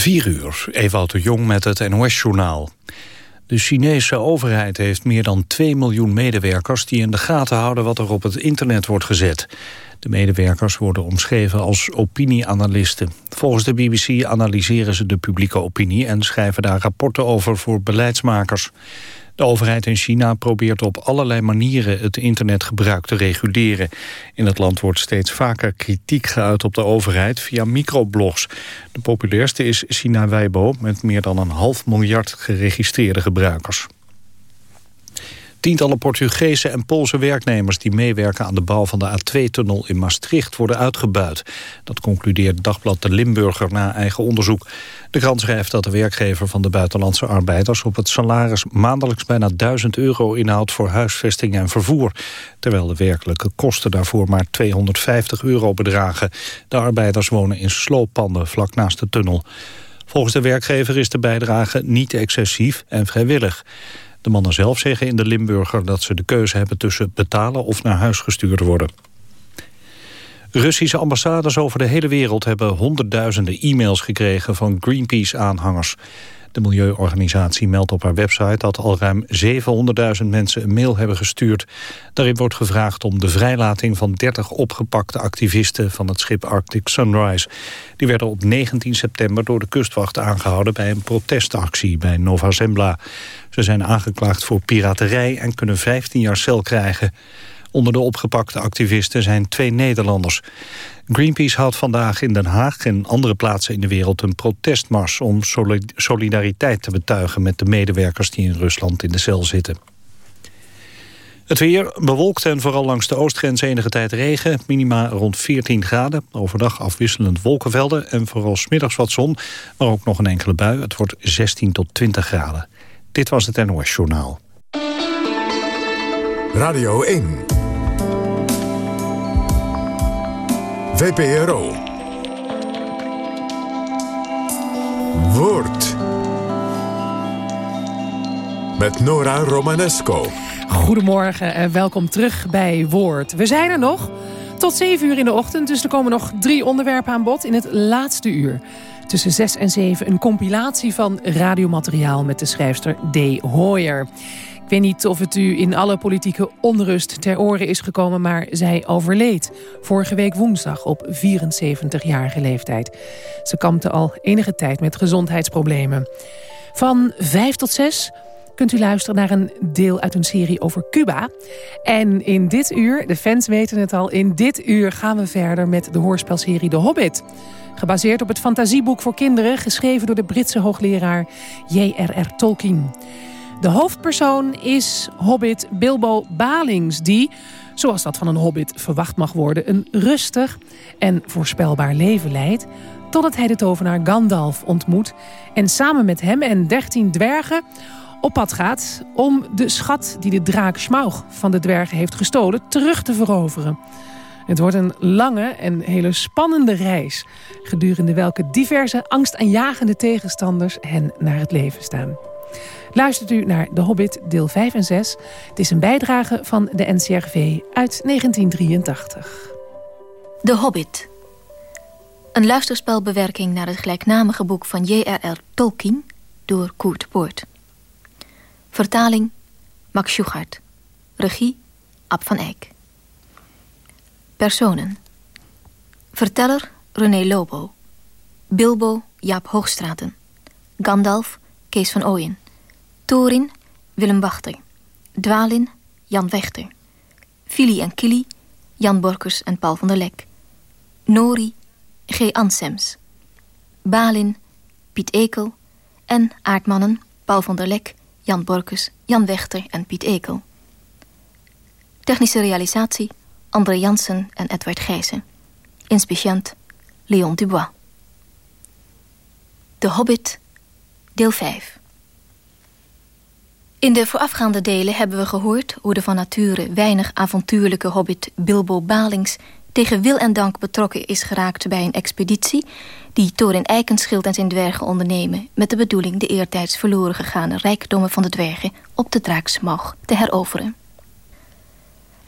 4 uur, Ewout de Jong met het NOS-journaal. De Chinese overheid heeft meer dan 2 miljoen medewerkers... die in de gaten houden wat er op het internet wordt gezet. De medewerkers worden omschreven als opinieanalisten. Volgens de BBC analyseren ze de publieke opinie... en schrijven daar rapporten over voor beleidsmakers. De overheid in China probeert op allerlei manieren het internetgebruik te reguleren. In het land wordt steeds vaker kritiek geuit op de overheid via microblogs. De populairste is China Weibo met meer dan een half miljard geregistreerde gebruikers. Tientallen Portugese en Poolse werknemers die meewerken aan de bouw van de A2-tunnel in Maastricht worden uitgebuit. Dat concludeert Dagblad de Limburger na eigen onderzoek. De krant schrijft dat de werkgever van de buitenlandse arbeiders op het salaris maandelijks bijna 1000 euro inhoudt voor huisvesting en vervoer. Terwijl de werkelijke kosten daarvoor maar 250 euro bedragen. De arbeiders wonen in slooppanden vlak naast de tunnel. Volgens de werkgever is de bijdrage niet excessief en vrijwillig. De mannen zelf zeggen in de Limburger dat ze de keuze hebben tussen betalen of naar huis gestuurd worden. Russische ambassades over de hele wereld hebben honderdduizenden e-mails gekregen van Greenpeace-aanhangers. De milieuorganisatie meldt op haar website dat al ruim 700.000 mensen een mail hebben gestuurd. Daarin wordt gevraagd om de vrijlating van 30 opgepakte activisten van het schip Arctic Sunrise. Die werden op 19 september door de kustwacht aangehouden bij een protestactie bij Nova Zembla. Ze zijn aangeklaagd voor piraterij en kunnen 15 jaar cel krijgen. Onder de opgepakte activisten zijn twee Nederlanders. Greenpeace houdt vandaag in Den Haag en andere plaatsen in de wereld een protestmars om solidariteit te betuigen met de medewerkers die in Rusland in de cel zitten. Het weer bewolkt en vooral langs de oostgrens enige tijd regen. Minima rond 14 graden. Overdag afwisselend wolkenvelden en vooral smiddags wat zon. Maar ook nog een enkele bui. Het wordt 16 tot 20 graden. Dit was het NOS Journaal. Radio 1. VPRO. Woord. Met Nora Romanesco. Goedemorgen en welkom terug bij Woord. We zijn er nog tot 7 uur in de ochtend, dus er komen nog drie onderwerpen aan bod in het laatste uur. Tussen 6 en 7 een compilatie van radiomateriaal met de schrijfster D. Hoyer. Ik weet niet of het u in alle politieke onrust ter oren is gekomen... maar zij overleed vorige week woensdag op 74-jarige leeftijd. Ze kampte al enige tijd met gezondheidsproblemen. Van 5 tot 6 kunt u luisteren naar een deel uit een serie over Cuba. En in dit uur, de fans weten het al... in dit uur gaan we verder met de hoorspelserie De Hobbit... Gebaseerd op het fantasieboek voor kinderen... geschreven door de Britse hoogleraar J.R.R. Tolkien. De hoofdpersoon is hobbit Bilbo Balings... die, zoals dat van een hobbit verwacht mag worden... een rustig en voorspelbaar leven leidt... totdat hij de tovenaar Gandalf ontmoet... en samen met hem en dertien dwergen op pad gaat... om de schat die de draak Smaug van de dwergen heeft gestolen... terug te veroveren. Het wordt een lange en hele spannende reis... gedurende welke diverse angstaanjagende tegenstanders hen naar het leven staan. Luistert u naar De Hobbit deel 5 en 6. Het is een bijdrage van de NCRV uit 1983. De Hobbit. Een luisterspelbewerking naar het gelijknamige boek van J.R.R. Tolkien... door Koert Poort. Vertaling Max Schuchart. Regie Ab van Eyck. Personen. Verteller René Lobo. Bilbo Jaap Hoogstraten. Gandalf Kees van Ooyen. Thorin Willem Wachter. Dwalin Jan Wechter. Fili en Kili Jan Borkers en Paul van der Lek. Nori G. Ansems. Balin Piet Ekel. En aardmannen Paul van der Lek, Jan Borkers, Jan Wechter en Piet Ekel. Technische realisatie André Jansen en Edward Gijzen. Inspiciënt Leon Dubois. De Hobbit, deel 5. In de voorafgaande delen hebben we gehoord hoe de van nature weinig avontuurlijke hobbit Bilbo Balings tegen wil en dank betrokken is geraakt bij een expeditie die Thorin Eikenschild en zijn dwergen ondernemen met de bedoeling de eertijds verloren gegane rijkdommen van de dwergen op de draaksmog te heroveren.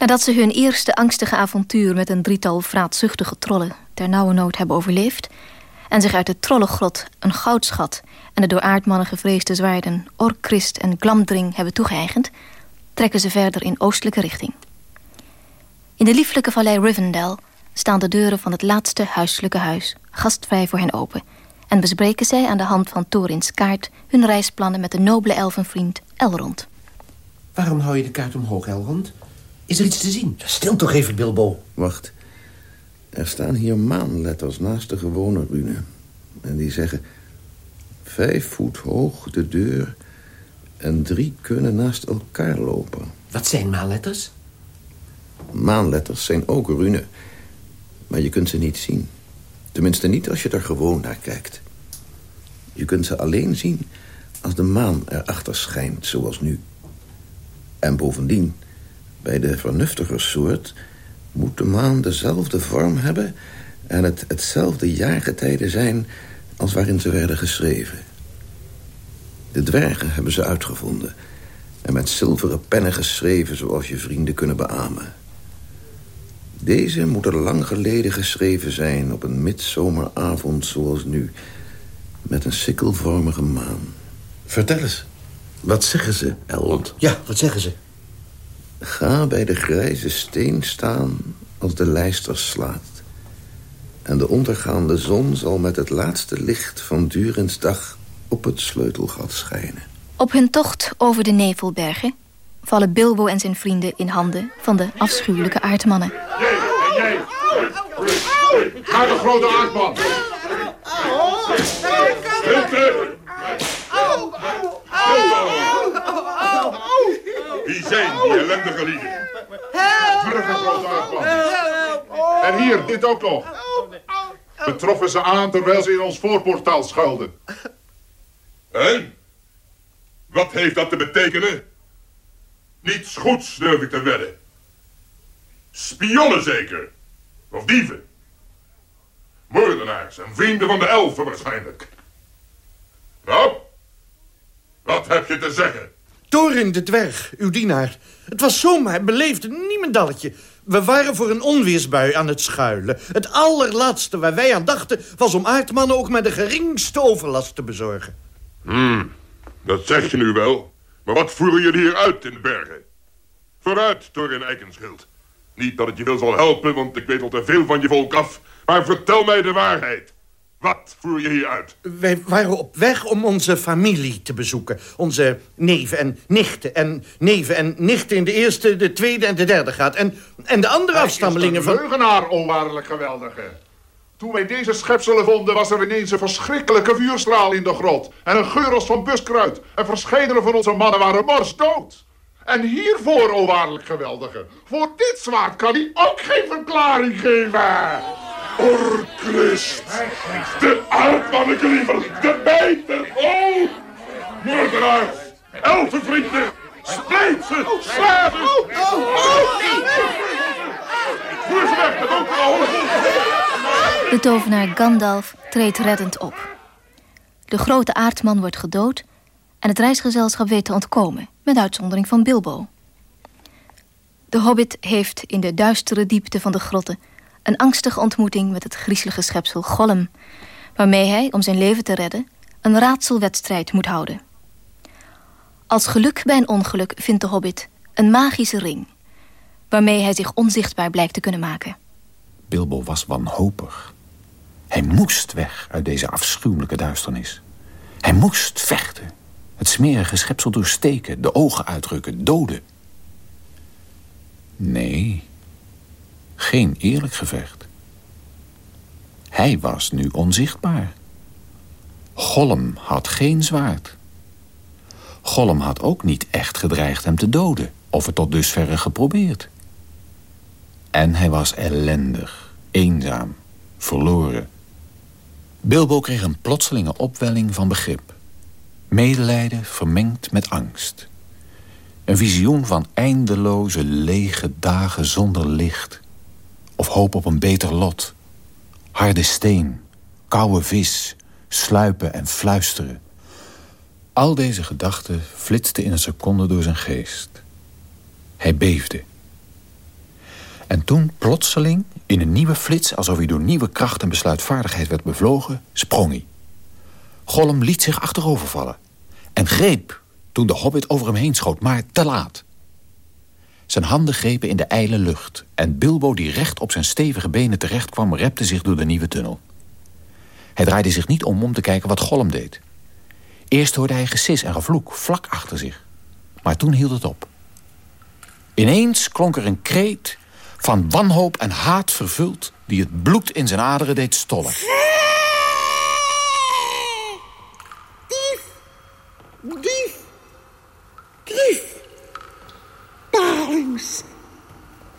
Nadat ze hun eerste angstige avontuur met een drietal vraatzuchtige trollen ter nauwe nood hebben overleefd en zich uit de trollengrot een goudschat en de door aardmannen gevreesde zwaarden Orkrist en Glamdring hebben toegeëigend, trekken ze verder in oostelijke richting. In de lieflijke vallei Rivendell staan de deuren van het laatste huiselijke huis gastvrij voor hen open en bespreken zij aan de hand van Torins kaart hun reisplannen met de nobele elfenvriend Elrond. Waarom hou je de kaart omhoog, Elrond? Is er iets te zien? Stil toch even, Bilbo. Wacht. Er staan hier maanletters naast de gewone rune. En die zeggen... Vijf voet hoog de deur... en drie kunnen naast elkaar lopen. Wat zijn maanletters? Maanletters zijn ook rune. Maar je kunt ze niet zien. Tenminste niet als je er gewoon naar kijkt. Je kunt ze alleen zien als de maan erachter schijnt, zoals nu. En bovendien, bij de vernuftige soort... moet de maan dezelfde vorm hebben... en het hetzelfde jaargetijde zijn als waarin ze werden geschreven. De dwergen hebben ze uitgevonden... en met zilveren pennen geschreven zoals je vrienden kunnen beamen. Deze moet er lang geleden geschreven zijn op een midzomeravond zoals nu... met een sikkelvormige maan. Vertel eens. Wat zeggen ze, Elrond? Ja, wat zeggen ze? Ga bij de grijze steen staan als de lijster slaat. En de ondergaande zon zal met het laatste licht van Durens dag op het sleutelgat schijnen. Op hun tocht over de Nevelbergen vallen Bilbo en zijn vrienden in handen van de afschuwelijke aardmannen. Jij, jij. Ga de grote aardman. Wie zijn die ellendige lieden? De grote aardman. En hier, dit ook nog. We troffen ze aan terwijl ze in ons voorportaal schuilden. En? Wat heeft dat te betekenen? Niets goeds durf ik te wedden. Spionnen zeker. Of dieven. Moordenaars en vrienden van de elfen waarschijnlijk. Nou, wat heb je te zeggen? Torin de dwerg, uw dienaar. Het was zomaar beleefd, niemendalletje. We waren voor een onweersbui aan het schuilen. Het allerlaatste waar wij aan dachten... was om aardmannen ook met de geringste overlast te bezorgen. Hmm, dat zeg je nu wel. Maar wat voeren jullie hier uit in de bergen? Vooruit, Torin Eikenschild. Niet dat het je wil zal helpen, want ik weet al te veel van je volk af. Maar vertel mij de waarheid. Wat voer je hier uit? Wij waren op weg om onze familie te bezoeken. Onze neven en nichten. En neven en nichten in de eerste, de tweede en de derde graad. En, en de andere afstammelingen van... leugenaar, onwaarlijk geweldige. Toen wij deze schepselen vonden, was er ineens een verschrikkelijke vuurstraal in de grot. En een geur als van buskruid. En verscheidene van onze mannen waren morsdood. En hiervoor, o waarlijk geweldige, voor dit zwaard kan hij ook geen verklaring geven. Orchrist, de aardmannenkliever, de bijter, oh, moordenaars, elfenvrienden, spreid ze, sla ze. Voer ze weg, de donkere holen. De tovenaar Gandalf treedt reddend op. De grote aardman wordt gedood en het reisgezelschap weet te ontkomen, met uitzondering van Bilbo. De hobbit heeft in de duistere diepte van de grotten een angstige ontmoeting met het griezelige schepsel Gollum, waarmee hij, om zijn leven te redden, een raadselwedstrijd moet houden. Als geluk bij een ongeluk vindt de hobbit een magische ring, waarmee hij zich onzichtbaar blijkt te kunnen maken. Bilbo was wanhopig. Hij moest weg uit deze afschuwelijke duisternis. Hij moest vechten. Het smerige schepsel doorsteken, de ogen uitdrukken, doden. Nee, geen eerlijk gevecht. Hij was nu onzichtbaar. Gollum had geen zwaard. Gollum had ook niet echt gedreigd hem te doden... of het tot dusverre geprobeerd. En hij was ellendig, eenzaam, verloren. Bilbo kreeg een plotselinge opwelling van begrip. Medelijden vermengd met angst. Een visioen van eindeloze, lege dagen zonder licht. Of hoop op een beter lot. Harde steen, koude vis, sluipen en fluisteren. Al deze gedachten flitsten in een seconde door zijn geest. Hij beefde. En toen, plotseling, in een nieuwe flits... alsof hij door nieuwe kracht en besluitvaardigheid werd bevlogen... sprong hij. Gollum liet zich achterovervallen. En greep toen de hobbit over hem heen schoot, maar te laat. Zijn handen grepen in de ijle lucht... en Bilbo, die recht op zijn stevige benen terecht kwam... repte zich door de nieuwe tunnel. Hij draaide zich niet om om te kijken wat Gollum deed. Eerst hoorde hij gesis en gevloek vlak achter zich. Maar toen hield het op. Ineens klonk er een kreet van wanhoop en haat vervuld... die het bloed in zijn aderen deed stollen. Dief! Dief! Dief! Balings!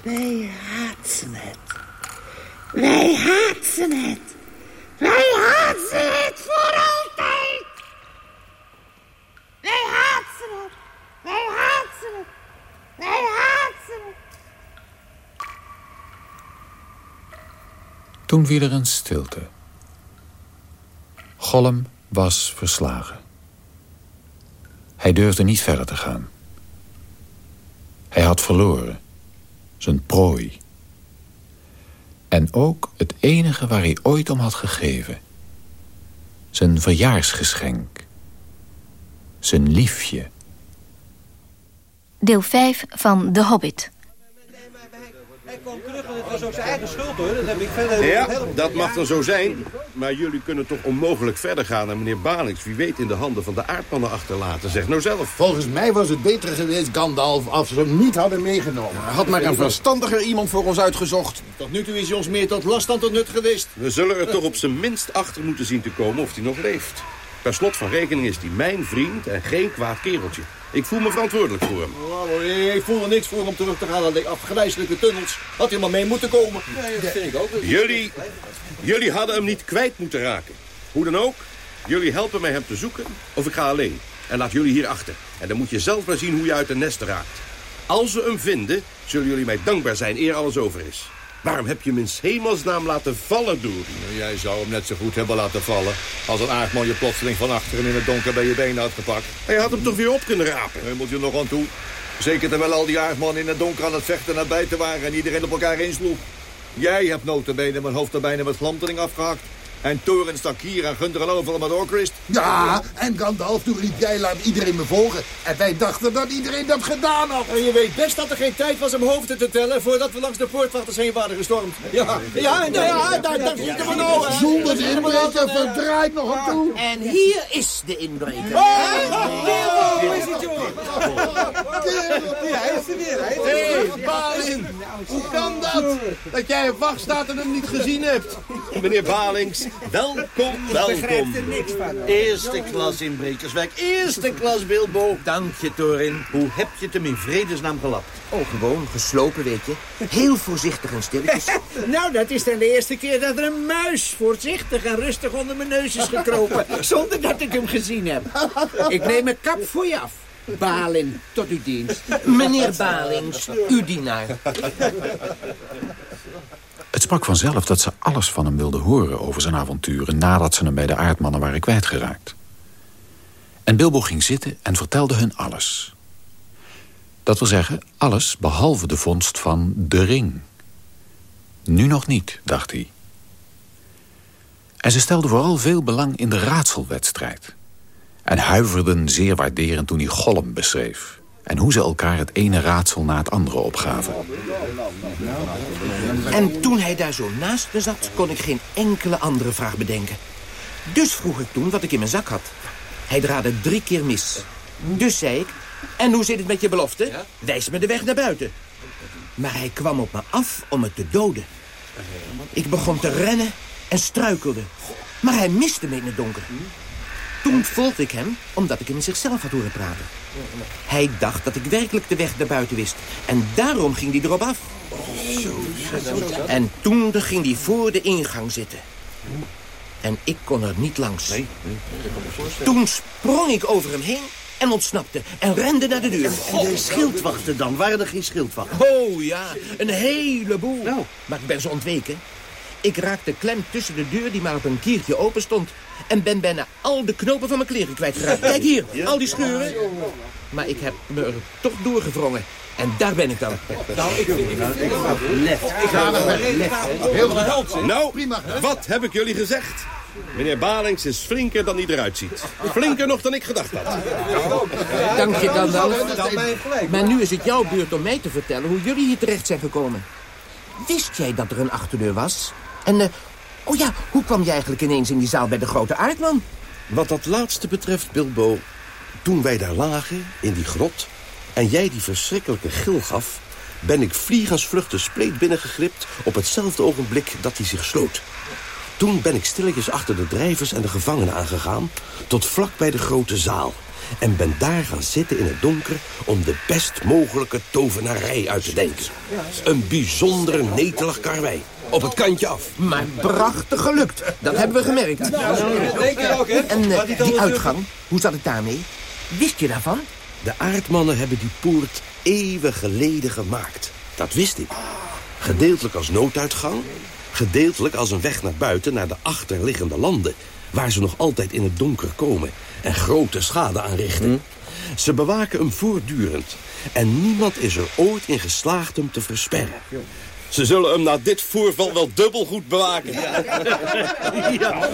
Wij haten het. Wij haten het. Wij haten het voor altijd. Wij haten het. Wij haten het. Wij haten het. Toen viel er een stilte. Gollum was verslagen. Hij durfde niet verder te gaan. Hij had verloren. Zijn prooi. En ook het enige waar hij ooit om had gegeven. Zijn verjaarsgeschenk. Zijn liefje. Deel 5 van The Hobbit. Het was ook zijn eigen schuld hoor, dat heb ik verder... Ja, dat mag dan zo zijn. Maar jullie kunnen toch onmogelijk verder gaan... en meneer Balings, wie weet, in de handen van de aardmannen achterlaten. Zeg nou zelf. Volgens mij was het beter geweest, Gandalf, als we hem niet hadden meegenomen. Had maar een verstandiger iemand voor ons uitgezocht. Tot nu toe is hij ons meer tot last dan tot nut geweest. We zullen er toch op zijn minst achter moeten zien te komen of hij nog leeft. Per slot van rekening is hij mijn vriend en geen kwaad kereltje. Ik voel me verantwoordelijk voor hem. Oh, ik voel er niks voor om terug te gaan naar die afgrijzelijke tunnels. Had hij maar mee moeten komen. Nee, dat vind ik ook. Jullie, jullie hadden hem niet kwijt moeten raken. Hoe dan ook, jullie helpen mij hem te zoeken of ik ga alleen. En laat jullie hier achter. En dan moet je zelf maar zien hoe je uit de nest raakt. Als we hem vinden, zullen jullie mij dankbaar zijn eer alles over is. Waarom heb je hem in hemelsnaam laten vallen, Dory? Nou, jij zou hem net zo goed hebben laten vallen... als een aardman je plotseling van achteren in het donker bij je been had gepakt. Hij had hem toch weer op kunnen rapen? Daar moet je nog aan toe. Zeker terwijl al die aardmannen in het donker aan het vechten naar buiten waren... en iedereen op elkaar insloeg. Jij hebt notabene mijn hoofd er bijna met glamteling afgehakt. En Thorin stak hier en Gunther en overal met Orcrist. Ja, en Gandalf, toen riep jij laat iedereen me volgen. En wij dachten dat iedereen dat gedaan had. En je weet best dat er geen tijd was om hoofden te tellen... voordat we langs de poortwachters heen waren gestormd. Ja, ja, ja, ja daar, daar zit er van nou. Zonder de inbreker verdraait nog aan toe. En hier is de inbreker. Oh, hoe is het, jongen? Ja, hij is er weer. Hij is er Hé, weer. Balin, hoe kan dat? Dat jij op wacht staat en hem niet gezien hebt. Meneer Balings, welkom, welkom. niks van. Eerste klas inbrekerswerk. Eerste klas Bilbo. Dank je, Torin. Hoe heb je het hem in vredesnaam gelapt? Oh, gewoon geslopen, weet je. Heel voorzichtig en stilletjes. Nou, dat is dan de eerste keer dat er een muis voorzichtig en rustig onder mijn neus is gekropen. zonder dat ik hem gezien heb. Ik neem mijn kap voor je af. Balin, tot uw dienst. Meneer Balings, uw dienaar. Het sprak vanzelf dat ze alles van hem wilden horen over zijn avonturen... nadat ze hem bij de aardmannen waren kwijtgeraakt. En Bilbo ging zitten en vertelde hun alles. Dat wil zeggen, alles behalve de vondst van de ring. Nu nog niet, dacht hij. En ze stelden vooral veel belang in de raadselwedstrijd. En huiverden zeer waarderend toen hij Gollum beschreef. En hoe ze elkaar het ene raadsel na het andere opgaven. En toen hij daar zo naast me zat, kon ik geen enkele andere vraag bedenken. Dus vroeg ik toen wat ik in mijn zak had. Hij draaide drie keer mis. Dus zei ik, en hoe zit het met je belofte? Wijs me de weg naar buiten. Maar hij kwam op me af om me te doden. Ik begon te rennen en struikelde. Maar hij miste me in het donker. Toen volgde ik hem, omdat ik hem in zichzelf had horen praten. Hij dacht dat ik werkelijk de weg naar buiten wist. En daarom ging hij erop af. En toen ging hij voor de ingang zitten. En ik kon er niet langs. Toen sprong ik over hem heen en ontsnapte en rende naar de deur. En de schildwachten dan? Waren er geen schildwachten? Oh ja, een heleboel. Maar ik ben ze ontweken. Ik raakte klem tussen de deur die maar op een kiertje open stond... En ben bijna al de knopen van mijn kleren kwijtgeraakt. Kijk hier, al die scheuren. Maar ik heb me er toch doorgevrongen. En daar ben ik dan. Nou, ik vind het lef. Ik ga naar Heel goed. Nou, wat heb ik jullie gezegd? Meneer Balings is flinker dan hij eruit ziet. Flinker nog dan ik gedacht had. Dank je, Gandalf. Maar nu is het jouw beurt om mij te vertellen hoe jullie hier terecht zijn gekomen. Wist jij dat er een achterdeur was? En, eh, oh ja, hoe kwam je eigenlijk ineens in die zaal bij de grote aardman? Wat dat laatste betreft, Bilbo... toen wij daar lagen, in die grot... en jij die verschrikkelijke gil gaf... ben ik vliegensvlucht de spleet binnengegript... op hetzelfde ogenblik dat hij zich sloot. Toen ben ik stilletjes achter de drijvers en de gevangenen aangegaan... tot vlak bij de grote zaal. En ben daar gaan zitten in het donker... om de best mogelijke tovenarij uit te denken. Een bijzondere netelig karwei. Op het kantje af. Maar prachtig gelukt. Dat hebben we gemerkt. En eh, die uitgang, hoe zat het daarmee? Wist je daarvan? De aardmannen hebben die poort eeuwen geleden gemaakt. Dat wist ik. Gedeeltelijk als nooduitgang, gedeeltelijk als een weg naar buiten... naar de achterliggende landen... waar ze nog altijd in het donker komen... en grote schade aanrichten. Ze bewaken hem voortdurend. En niemand is er ooit in geslaagd hem te versperren. Ze zullen hem na dit voorval wel dubbel goed bewaken. Ja,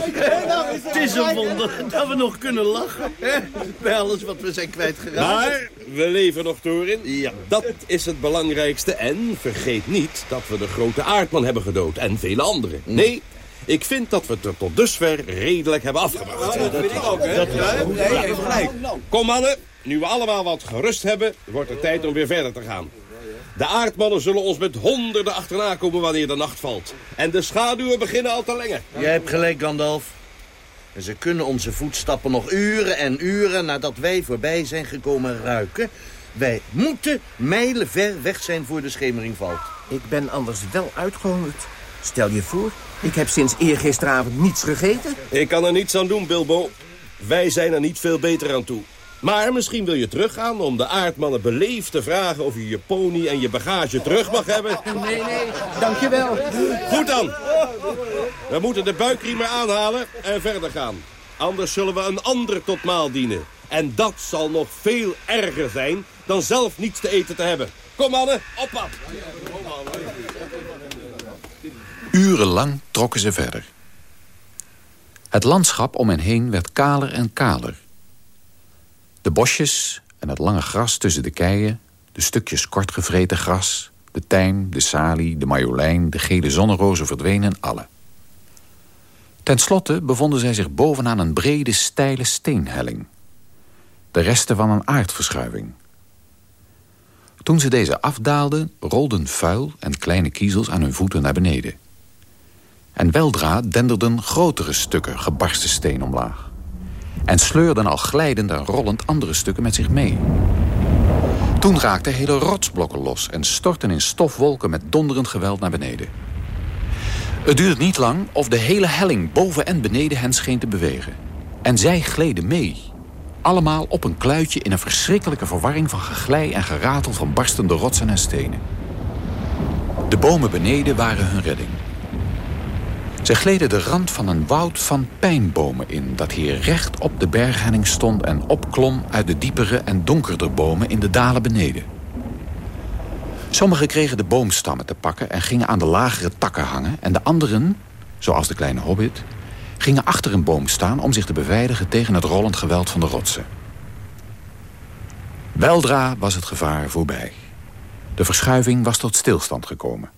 het is een wonder dat we nog kunnen lachen. hè, Bij alles wat we zijn kwijtgeraakt. Maar we leven nog, Torin. Ja. Dat is het belangrijkste. En vergeet niet dat we de grote aardman hebben gedood. En vele anderen. Nee, ik vind dat we het er tot dusver redelijk hebben afgebracht. dat vind ik ook, hè? Dat heeft gelijk. Kom, mannen. Nu we allemaal wat gerust hebben, wordt het tijd om weer verder te gaan. De aardmannen zullen ons met honderden achterna komen wanneer de nacht valt. En de schaduwen beginnen al te lengen. Jij hebt gelijk, Gandalf. En ze kunnen onze voetstappen nog uren en uren nadat wij voorbij zijn gekomen ruiken. Wij moeten mijlen ver weg zijn voor de schemering valt. Ik ben anders wel uitgehongerd. Stel je voor, ik heb sinds eergisteravond niets gegeten. Ik kan er niets aan doen, Bilbo. Wij zijn er niet veel beter aan toe. Maar misschien wil je teruggaan om de aardmannen beleefd te vragen... of je je pony en je bagage terug mag hebben. Nee, nee, dankjewel. Goed dan. We moeten de buikriemen aanhalen en verder gaan. Anders zullen we een ander tot maal dienen. En dat zal nog veel erger zijn dan zelf niets te eten te hebben. Kom mannen, op pad. Urenlang trokken ze verder. Het landschap om hen heen werd kaler en kaler. De bosjes en het lange gras tussen de keien... de stukjes kort gevreten gras... de tijm, de salie, de marjolein, de gele zonnerozen verdwenen alle. Ten slotte bevonden zij zich bovenaan een brede, steile steenhelling. De resten van een aardverschuiving. Toen ze deze afdaalden, rolden vuil en kleine kiezels aan hun voeten naar beneden. En weldra denderden grotere stukken gebarsten steen omlaag. En sleurden al glijdend en rollend andere stukken met zich mee. Toen raakten hele rotsblokken los en stortten in stofwolken met donderend geweld naar beneden. Het duurde niet lang of de hele helling boven en beneden hen scheen te bewegen. En zij gleden mee. Allemaal op een kluitje in een verschrikkelijke verwarring van geglij en geratel van barstende rotsen en stenen. De bomen beneden waren hun redding. Ze gleden de rand van een woud van pijnbomen in... dat hier recht op de berghelling stond en opklom... uit de diepere en donkerder bomen in de dalen beneden. Sommigen kregen de boomstammen te pakken en gingen aan de lagere takken hangen... en de anderen, zoals de kleine hobbit... gingen achter een boom staan om zich te beveiligen... tegen het rollend geweld van de rotsen. Weldra was het gevaar voorbij. De verschuiving was tot stilstand gekomen.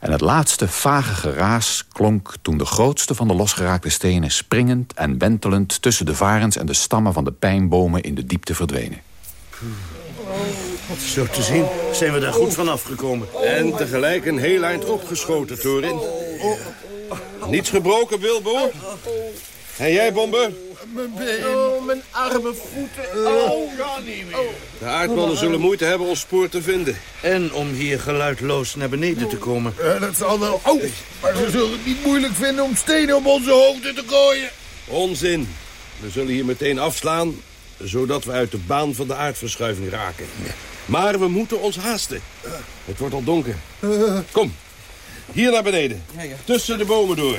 En het laatste vage geraas klonk toen de grootste van de losgeraakte stenen... springend en wentelend tussen de varens en de stammen van de pijnbomen in de diepte verdwenen. Zo te zien zijn we daar goed van afgekomen. En tegelijk een heel eind opgeschoten, Torin. Niets gebroken, Bilbo? En jij, Bomber? Mijn been. Oh, mijn arme voeten. Oh, ga niet meer. De aardmannen zullen moeite hebben ons spoor te vinden. En om hier geluidloos naar beneden te komen. Eh, dat zal wel... Oh, maar ze zullen het niet moeilijk vinden om stenen op onze hoofden te gooien. Onzin. We zullen hier meteen afslaan, zodat we uit de baan van de aardverschuiving raken. Maar we moeten ons haasten. Het wordt al donker. Kom, hier naar beneden. Tussen de bomen door.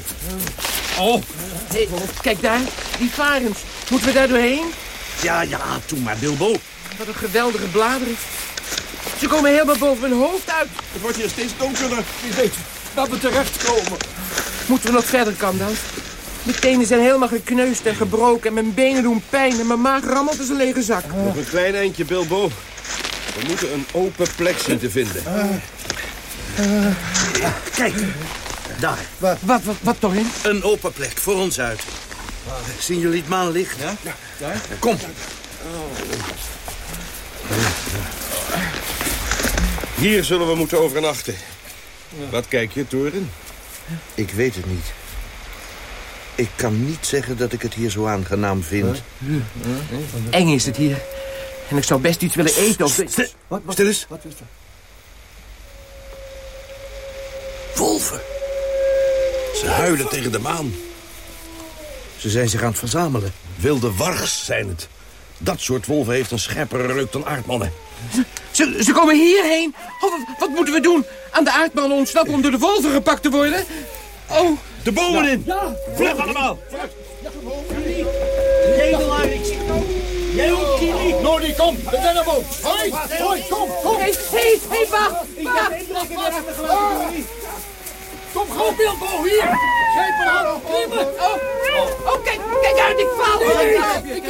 Oh. Hey, kijk daar, die varens. Moeten we daar doorheen? Ja, ja, toen maar, Bilbo. Wat een geweldige bladeren. Ze komen helemaal boven mijn hoofd uit. Het wordt hier steeds donkerder. Wie weet waar we terechtkomen. Moeten we nog verder, Kandans? Mijn tenen zijn helemaal gekneusd en gebroken en mijn benen doen pijn en mijn maag rammelt als een lege zak. Nog een klein eindje, Bilbo. We moeten een open plek zien te vinden. Kijk, daar. Wat, wat, wat, toch in? Een open plek, voor ons uit. Zien jullie het maanlicht? Ja, daar. Kom. Hier zullen we moeten overnachten. Wat kijk je, Toren? Ik weet het niet. Ik kan niet zeggen dat ik het hier zo aangenaam vind. Eng is het hier. En ik zou best iets willen eten of... Wat, Stil eens. Wat is er? Wolven. Ze huilen tegen de maan. Ze zijn zich aan het verzamelen. Wilde wargs zijn het. Dat soort wolven heeft een scherpere reuk dan aardmannen. Ze, ze komen hierheen. Oh, wat, moeten we doen? Aan de aardmannen ontsnappen om door de wolven gepakt te worden? Oh. De bomen in. Ja. Vlug allemaal. Redelaar, ik zie het ook. Jij ook, Kili. Nodi, kom. De dennenboom. Hoi, hoi, kom, kom. Hé, hé, hé, wacht. Wacht. Kom gauw, Bilbo, hier. Grijp me aan. Klimmen. Oh, oh, kijk, kijk uit, ik. Nee, ik heb je. Ik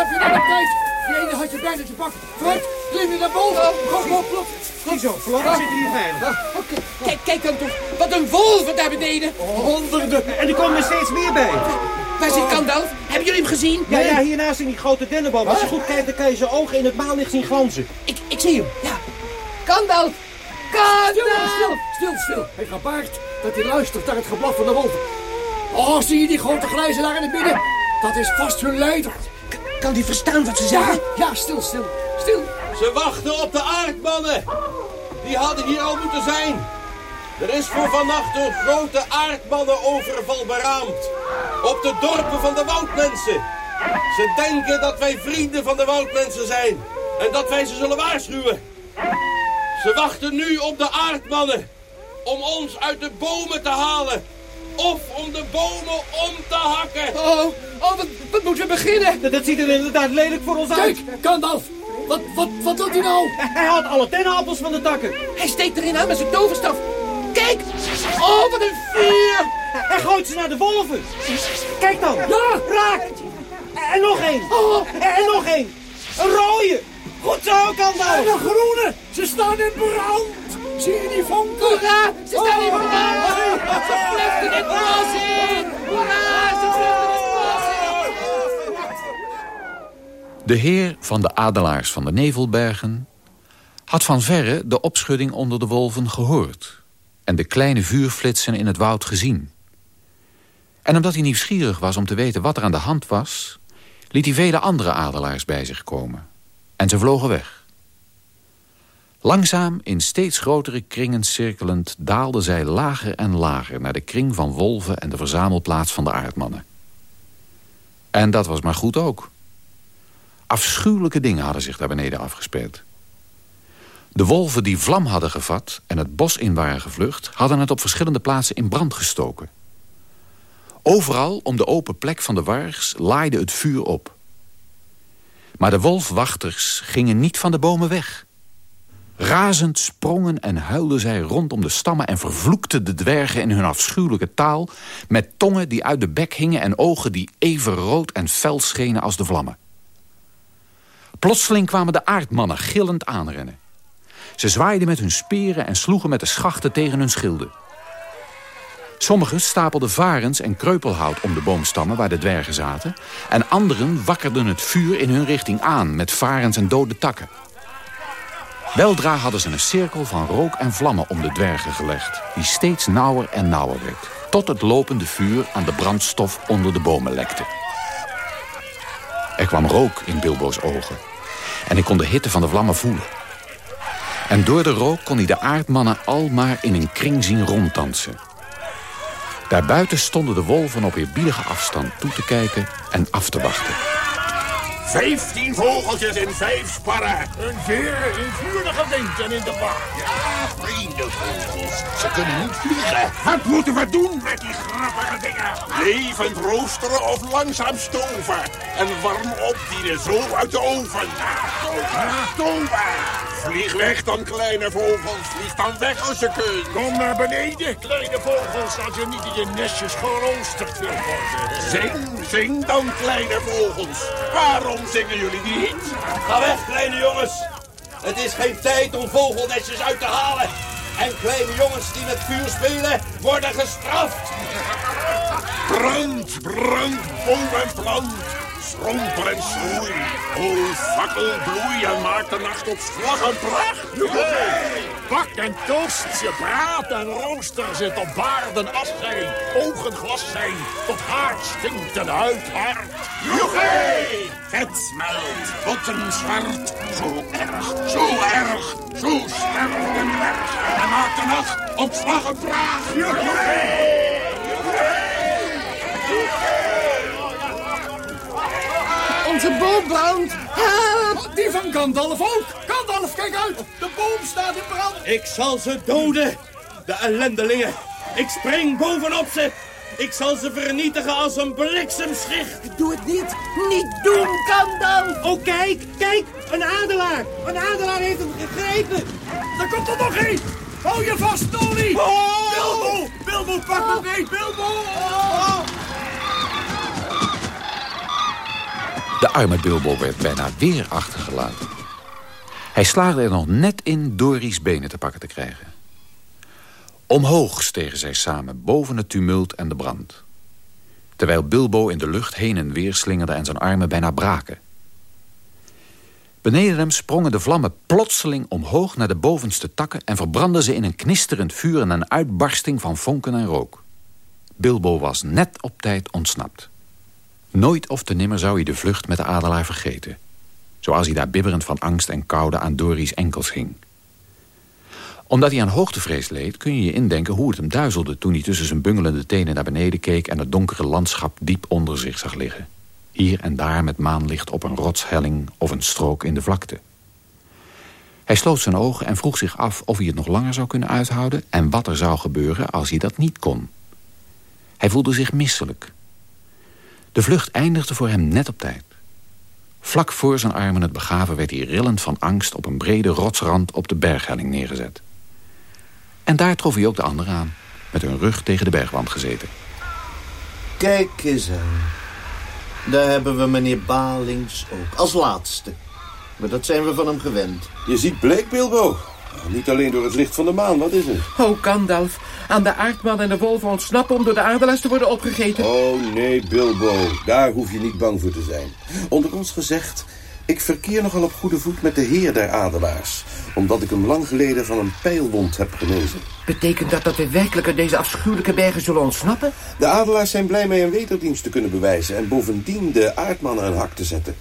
heb je naar de tijd. Die ene had je bijna te pakken. Vooruit, klim je naar boven. Kom, kom, plop. Ziezo, Flor, we zitten hier veilig. Kijk, kijk dan toch. Wat een wolven daar beneden. Honderden. En er komen er steeds meer bij. Waar zit Gandalf? Hebben jullie hem gezien? Ja, ja, hiernaast in die grote dennenboom. Als je goed kijkt, dan kan je zijn ogen in het maanlicht zien glanzen. Ik, ik zie hem. Ja. Gandalf. Stil, stil, stil, stil. Hij gebaard dat hij luistert naar het geblaf van de wolven. Oh, zie je die grote grijze daar in het midden? Dat is vast hun leider. Kan die verstaan wat ze Ja, zeggen? ja, stil, stil, stil. Ze wachten op de aardmannen. Die hadden hier al moeten zijn. Er is voor vannacht een grote aardmannenoverval beraamd. Op de dorpen van de woudmensen. Ze denken dat wij vrienden van de woudmensen zijn. En dat wij ze zullen waarschuwen. Ze wachten nu op de aardmannen. Om ons uit de bomen te halen. Of om de bomen om te hakken. Oh, oh wat, wat moeten we beginnen? Dat, dat ziet er inderdaad lelijk voor ons uit. Kijk, Gandalf. Wat, wat, wat doet hij nou? Hij haalt alle dennenappels van de takken. Hij steekt erin aan met zijn toverstaf. Kijk! Oh, wat een vuur! Hij gooit ze naar de wolven. Kijk dan. Ja, Raak. En nog één. Oh. En nog één. Een rode. Goed zo, en Gandalf. de groene. Ze staan in brand. Zie je die vonken? Hoera! Ze staan in brand! Ze vluchten het bos in! Hoera! Ze vluchten het bos in! De heer van de adelaars van de Nevelbergen had van verre de opschudding onder de wolven gehoord en de kleine vuurflitsen in het woud gezien. En omdat hij nieuwsgierig was om te weten wat er aan de hand was, liet hij vele andere adelaars bij zich komen. En ze vlogen weg. Langzaam, in steeds grotere kringen cirkelend, daalden zij lager en lager naar de kring van wolven en de verzamelplaats van de aardmannen. En dat was maar goed ook. Afschuwelijke dingen hadden zich daar beneden afgespeeld. De wolven die vlam hadden gevat en het bos in waren gevlucht... hadden het op verschillende plaatsen in brand gestoken. Overal om de open plek van de wargs laaide het vuur op. Maar de wolfwachters gingen niet van de bomen weg. Razend sprongen en huilden zij rondom de stammen... en vervloekten de dwergen in hun afschuwelijke taal... met tongen die uit de bek hingen en ogen die even rood en fel schenen als de vlammen. Plotseling kwamen de aardmannen gillend aanrennen. Ze zwaaiden met hun speren en sloegen met de schachten tegen hun schilden. Sommigen stapelden varens en kreupelhout om de boomstammen waar de dwergen zaten... en anderen wakkerden het vuur in hun richting aan met varens en dode takken. Weldra hadden ze een cirkel van rook en vlammen om de dwergen gelegd... die steeds nauwer en nauwer werd... tot het lopende vuur aan de brandstof onder de bomen lekte. Er kwam rook in Bilbo's ogen. En ik kon de hitte van de vlammen voelen. En door de rook kon hij de aardmannen al maar in een kring zien ronddansen. Daarbuiten stonden de wolven op eerbiedige afstand toe te kijken en af te wachten. Vijftien vogeltjes in vijf sparren. Een veer in vurige wind en in de bar. Ja, vriendenvogels. Ze kunnen niet vliegen. Wat moeten we doen met die grappige dingen? Levend roosteren of langzaam stoven. En warm op die zo uit de oven. Naar stoven. Vlieg weg dan, kleine vogels. Vlieg dan weg als je kunt. Kom naar beneden, kleine vogels, als je niet in je nestjes geroosterd wil worden. Zing, zing dan, kleine vogels. Waarom zingen jullie niet? Ga weg, kleine jongens. Het is geen tijd om vogelnestjes uit te halen. En kleine jongens die met vuur spelen, worden gestraft. Brand, brand, boom en plant. Schrompel en schroei. O, fakkel, bloei en maak de nacht op slag en pracht. Bak en toast, je praat en rooster zit op baarden as zijn, ogen glas zijn, tot haard stinkt en huid hard. Jochee! Het smelt, botten zwart. Zo erg, zo erg, zo sterk en. En maak de nacht op slag en pracht. Onze boom brandt. Help! Die van Gandalf ook. Gandalf, kijk uit. De boom staat in brand. Ik zal ze doden, de ellendelingen. Ik spring bovenop ze. Ik zal ze vernietigen als een bliksemschicht. Doe het niet. Niet doen, Gandalf. Oh, kijk, kijk, een adelaar. Een adelaar heeft hem gegrepen. Daar komt er nog één. Hou je vast, Tony. Oh! Bilbo, Bilbo, pak me mee, Bilbo. De arme Bilbo werd bijna weer achtergelaten. Hij slaagde er nog net in Doris benen te pakken te krijgen. Omhoog stegen zij samen, boven het tumult en de brand. Terwijl Bilbo in de lucht heen en weer slingerde en zijn armen bijna braken. Beneden hem sprongen de vlammen plotseling omhoog naar de bovenste takken... en verbrandden ze in een knisterend vuur en een uitbarsting van vonken en rook. Bilbo was net op tijd ontsnapt. Nooit of te nimmer zou hij de vlucht met de adelaar vergeten. Zoals hij daar bibberend van angst en koude aan Doris enkels ging. Omdat hij aan hoogtevrees leed, kun je je indenken hoe het hem duizelde... toen hij tussen zijn bungelende tenen naar beneden keek... en het donkere landschap diep onder zich zag liggen. Hier en daar met maanlicht op een rotshelling of een strook in de vlakte. Hij sloot zijn ogen en vroeg zich af of hij het nog langer zou kunnen uithouden... en wat er zou gebeuren als hij dat niet kon. Hij voelde zich misselijk. De vlucht eindigde voor hem net op tijd. Vlak voor zijn armen het begaven werd hij rillend van angst... op een brede rotsrand op de berghelling neergezet. En daar trof hij ook de anderen aan, met hun rug tegen de bergwand gezeten. Kijk eens aan. Daar hebben we meneer Balings ook, als laatste. Maar dat zijn we van hem gewend. Je ziet bleek, Bilbo. Niet alleen door het licht van de maan, wat is er? Oh, Gandalf. Aan de aardman en de wolven ontsnappen om door de aardelaars te worden opgegeten. Oh, nee, Bilbo. Daar hoef je niet bang voor te zijn. Onder ons gezegd, ik verkeer nogal op goede voet met de heer der adelaars. Omdat ik hem lang geleden van een pijlwond heb genezen. Betekent dat dat we werkelijk uit deze afschuwelijke bergen zullen ontsnappen? De adelaars zijn blij mij een wederdienst te kunnen bewijzen... en bovendien de aardmannen een hak te zetten.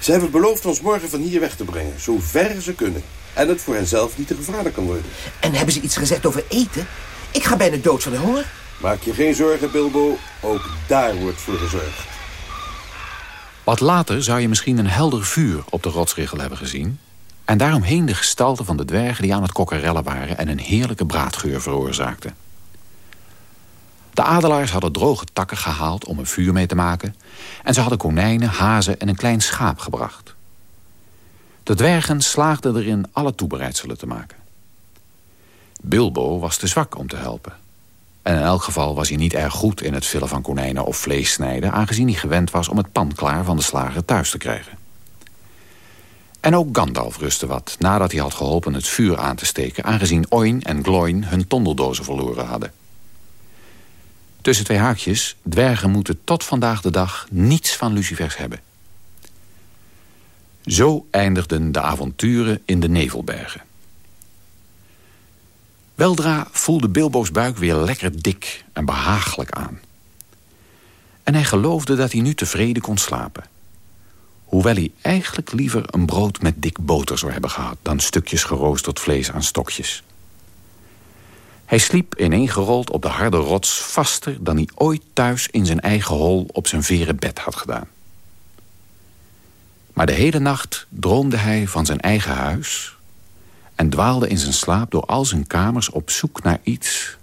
Ze hebben beloofd ons morgen van hier weg te brengen, zo ver ze kunnen. En het voor henzelf niet te gevaarlijk kan worden. En hebben ze iets gezegd over eten? Ik ga bijna dood van de honger. Maak je geen zorgen, Bilbo. Ook daar wordt voor gezorgd. Wat later zou je misschien een helder vuur op de rotsriggel hebben gezien... en daaromheen de gestalten van de dwergen die aan het kokkerellen waren... en een heerlijke braadgeur veroorzaakten. De adelaars hadden droge takken gehaald om een vuur mee te maken... en ze hadden konijnen, hazen en een klein schaap gebracht. De dwergen slaagden erin alle toebereidselen te maken. Bilbo was te zwak om te helpen. En in elk geval was hij niet erg goed in het villen van konijnen of vlees snijden... aangezien hij gewend was om het pan klaar van de slager thuis te krijgen. En ook Gandalf rustte wat, nadat hij had geholpen het vuur aan te steken... aangezien Oin en Gloin hun tondeldozen verloren hadden. Tussen twee haakjes, dwergen moeten tot vandaag de dag niets van lucifers hebben. Zo eindigden de avonturen in de Nevelbergen. Weldra voelde Bilbo's buik weer lekker dik en behagelijk aan. En hij geloofde dat hij nu tevreden kon slapen. Hoewel hij eigenlijk liever een brood met dik boter zou hebben gehad... dan stukjes geroosterd vlees aan stokjes. Hij sliep ineengerold op de harde rots vaster... dan hij ooit thuis in zijn eigen hol op zijn veren bed had gedaan. Maar de hele nacht droomde hij van zijn eigen huis... en dwaalde in zijn slaap door al zijn kamers op zoek naar iets...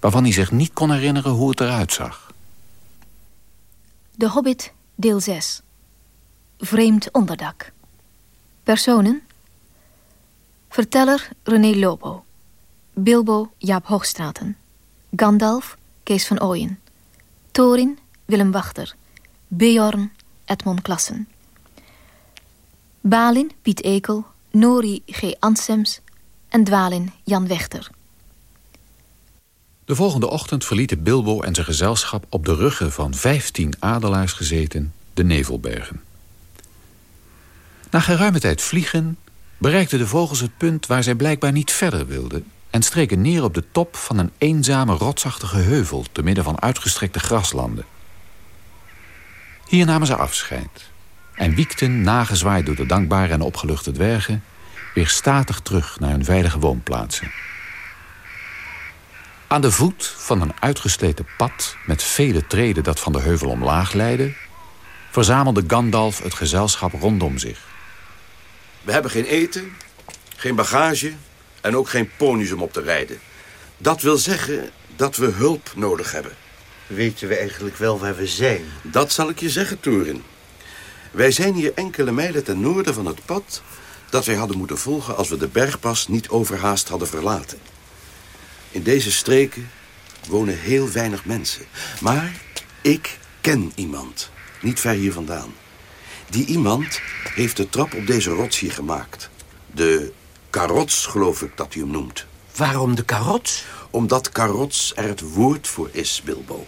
waarvan hij zich niet kon herinneren hoe het eruit zag. De Hobbit, deel 6. Vreemd onderdak. Personen. Verteller René Lobo. Bilbo Jaap Hoogstraten. Gandalf Kees van Ooyen. Thorin Willem Wachter. Beorn Edmond Klassen. Balin Piet Ekel. Nori G. Ansems. En Dwalin Jan Wechter. De volgende ochtend verlieten Bilbo en zijn gezelschap... op de ruggen van vijftien adelaars gezeten de Nevelbergen. Na geruime tijd vliegen bereikten de vogels het punt... waar zij blijkbaar niet verder wilden... en streken neer op de top van een eenzame rotsachtige heuvel... te midden van uitgestrekte graslanden. Hier namen ze afscheid en wiekten, nagezwaaid door de dankbare en opgeluchte dwergen... weer statig terug naar hun veilige woonplaatsen. Aan de voet van een uitgesleten pad met vele treden dat van de heuvel omlaag leidde... verzamelde Gandalf het gezelschap rondom zich. We hebben geen eten, geen bagage en ook geen ponies om op te rijden. Dat wil zeggen dat we hulp nodig hebben. Weten we eigenlijk wel waar we zijn? Dat zal ik je zeggen, Torin. Wij zijn hier enkele mijlen ten noorden van het pad... dat wij hadden moeten volgen als we de bergpas niet overhaast hadden verlaten. In deze streken wonen heel weinig mensen. Maar ik ken iemand, niet ver hier vandaan. Die iemand heeft de trap op deze rots hier gemaakt. De karots, geloof ik dat hij hem noemt. Waarom de karots? Omdat karots er het woord voor is, Bilbo.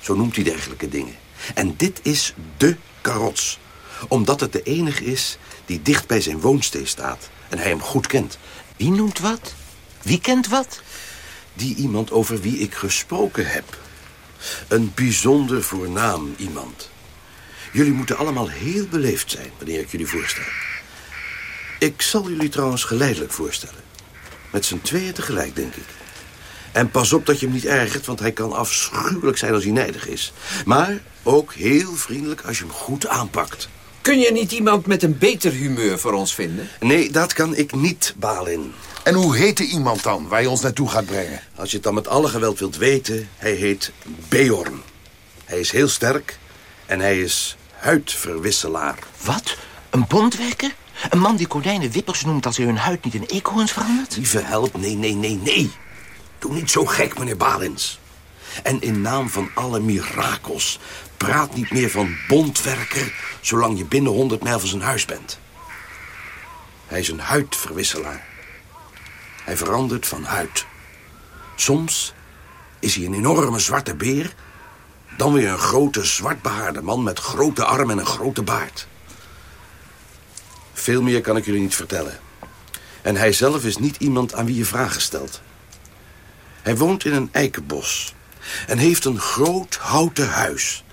Zo noemt hij dergelijke dingen. En dit is de karots. Omdat het de enige is die dicht bij zijn woonstee staat. En hij hem goed kent. Wie noemt wat? Wie kent wat? Die iemand over wie ik gesproken heb. Een bijzonder voornaam iemand. Jullie moeten allemaal heel beleefd zijn wanneer ik jullie voorstel. Ik zal jullie trouwens geleidelijk voorstellen. Met z'n tweeën tegelijk, denk ik. En pas op dat je hem niet ergert, want hij kan afschuwelijk zijn als hij nijdig is. Maar ook heel vriendelijk als je hem goed aanpakt. Kun je niet iemand met een beter humeur voor ons vinden? Nee, dat kan ik niet, Balin. En hoe heet de iemand dan waar je ons naartoe gaat brengen? Als je het dan met alle geweld wilt weten, hij heet Beorn. Hij is heel sterk en hij is huidverwisselaar. Wat? Een bondwerker? Een man die konijnen wippers noemt als hij hun huid niet in eekhoorns verandert? Lieve help, nee, nee, nee, nee. Doe niet zo gek, meneer Balins. En in naam van alle mirakels, praat niet meer van bondwerker... zolang je binnen 100 mijl van zijn huis bent. Hij is een huidverwisselaar. Hij verandert van huid. Soms is hij een enorme zwarte beer... dan weer een grote zwartbehaarde man met grote armen en een grote baard. Veel meer kan ik jullie niet vertellen. En hij zelf is niet iemand aan wie je vragen stelt. Hij woont in een eikenbos en heeft een groot houten huis.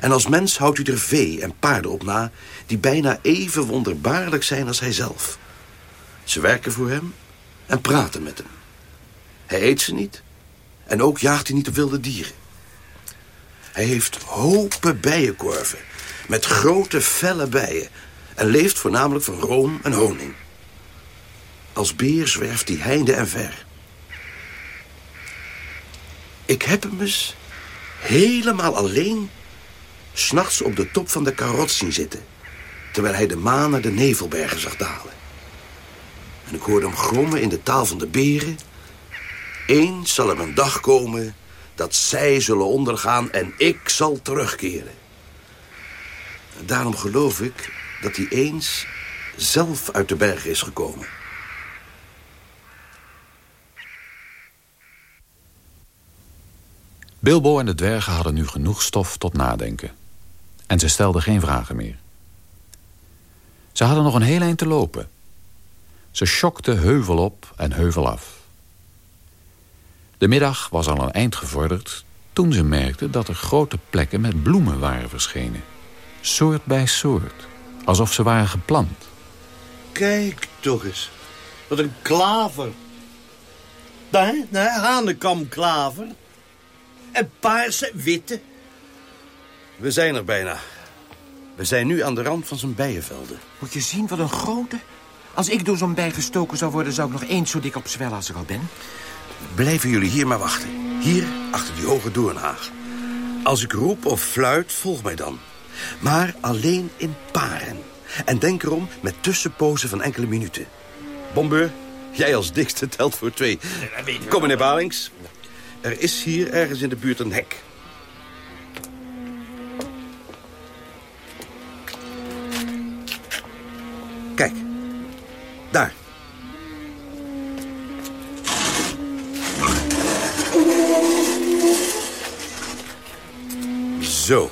En als mens houdt hij er vee en paarden op na... die bijna even wonderbaarlijk zijn als hij zelf. Ze werken voor hem en praten met hem. Hij eet ze niet en ook jaagt hij niet op wilde dieren. Hij heeft hopen bijenkorven met grote felle bijen... en leeft voornamelijk van room en honing. Als beer zwerft hij heinde en ver... Ik heb hem eens helemaal alleen... s'nachts op de top van de karot zien zitten... terwijl hij de maan naar de nevelbergen zag dalen. En ik hoorde hem grommen in de taal van de beren... Eens zal er een dag komen dat zij zullen ondergaan en ik zal terugkeren. En daarom geloof ik dat hij eens zelf uit de bergen is gekomen. Bilbo en de dwergen hadden nu genoeg stof tot nadenken. En ze stelden geen vragen meer. Ze hadden nog een heel eind te lopen. Ze schokten heuvel op en heuvel af. De middag was al een eind gevorderd... toen ze merkten dat er grote plekken met bloemen waren verschenen. Soort bij soort. Alsof ze waren geplant. Kijk toch eens. Wat een klaver. Daar, daar, hanekamklaver. En paarse, witte. We zijn er bijna. We zijn nu aan de rand van zijn bijenvelden. Moet je zien wat een grote. Als ik door zo'n bij gestoken zou worden... zou ik nog eens zo dik op zwellen als ik al ben. Blijven jullie hier maar wachten. Hier, achter die hoge doornhaag. Als ik roep of fluit, volg mij dan. Maar alleen in paren. En denk erom met tussenpozen van enkele minuten. Bombeur, jij als dikste telt voor twee. Kom, meneer Balings. Er is hier ergens in de buurt een hek. Kijk, daar. Zo.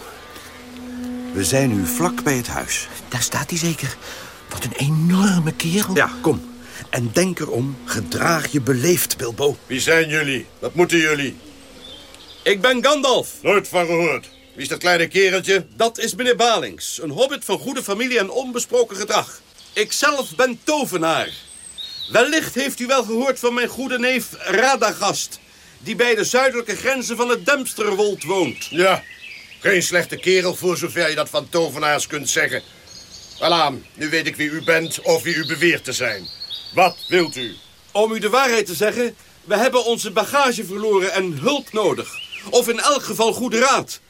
We zijn nu vlak bij het huis. Daar staat hij zeker. Wat een enorme kerel. Ja, kom. En denk erom, gedraag je beleefd, Bilbo. Wie zijn jullie? Wat moeten jullie? Ik ben Gandalf. Nooit van gehoord. Wie is dat kleine kereltje? Dat is meneer Balings, een hobbit van goede familie en onbesproken gedrag. Ikzelf ben tovenaar. Wellicht heeft u wel gehoord van mijn goede neef Radagast... die bij de zuidelijke grenzen van het Dempsterwold woont. Ja, geen slechte kerel voor zover je dat van tovenaars kunt zeggen. Welaan, nu weet ik wie u bent of wie u beweert te zijn. Wat wilt u? Om u de waarheid te zeggen, we hebben onze bagage verloren en hulp nodig. Of in elk geval goede raad.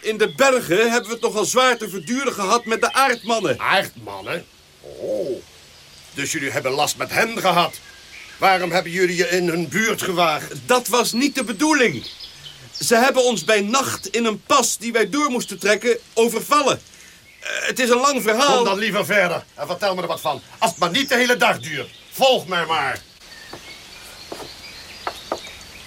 In de bergen hebben we het nogal zwaar te verduren gehad met de aardmannen. Aardmannen? Oh, dus jullie hebben last met hen gehad. Waarom hebben jullie je in hun buurt gewaagd? Dat was niet de bedoeling. Ze hebben ons bij nacht in een pas die wij door moesten trekken overvallen. Eh, het is een lang verhaal. Kom dan liever verder en vertel me er wat van. Als het maar niet de hele dag duurt. Volg mij maar.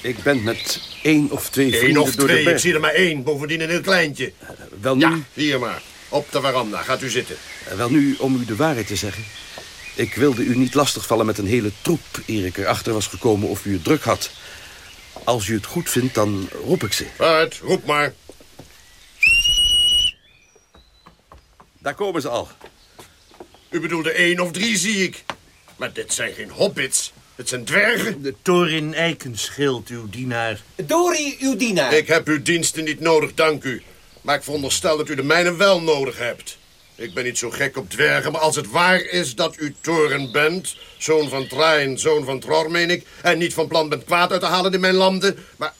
Ik ben met één of twee Eén vrienden of door de twee, ik zie er maar één. Bovendien een heel kleintje. wel nu... Ja, hier maar. Op de veranda. Gaat u zitten. Eh, Wel nu, om u de waarheid te zeggen. Ik wilde u niet lastigvallen met een hele troep... eer ik erachter was gekomen of u het druk had. Als u het goed vindt, dan roep ik ze. Uit, roep maar. Daar komen ze al. U bedoelde één of drie, zie ik. Maar dit zijn geen hobbits. Het zijn dwergen. De Thorin Eikenschild, uw dienaar. Dori, uw dienaar. Ik heb uw diensten niet nodig, dank u. Maar ik veronderstel dat u de mijne wel nodig hebt. Ik ben niet zo gek op dwergen, maar als het waar is dat u Thorin bent... zoon van Train, zoon van Tror, meen ik... en niet van plan bent kwaad uit te halen in mijn landen... maar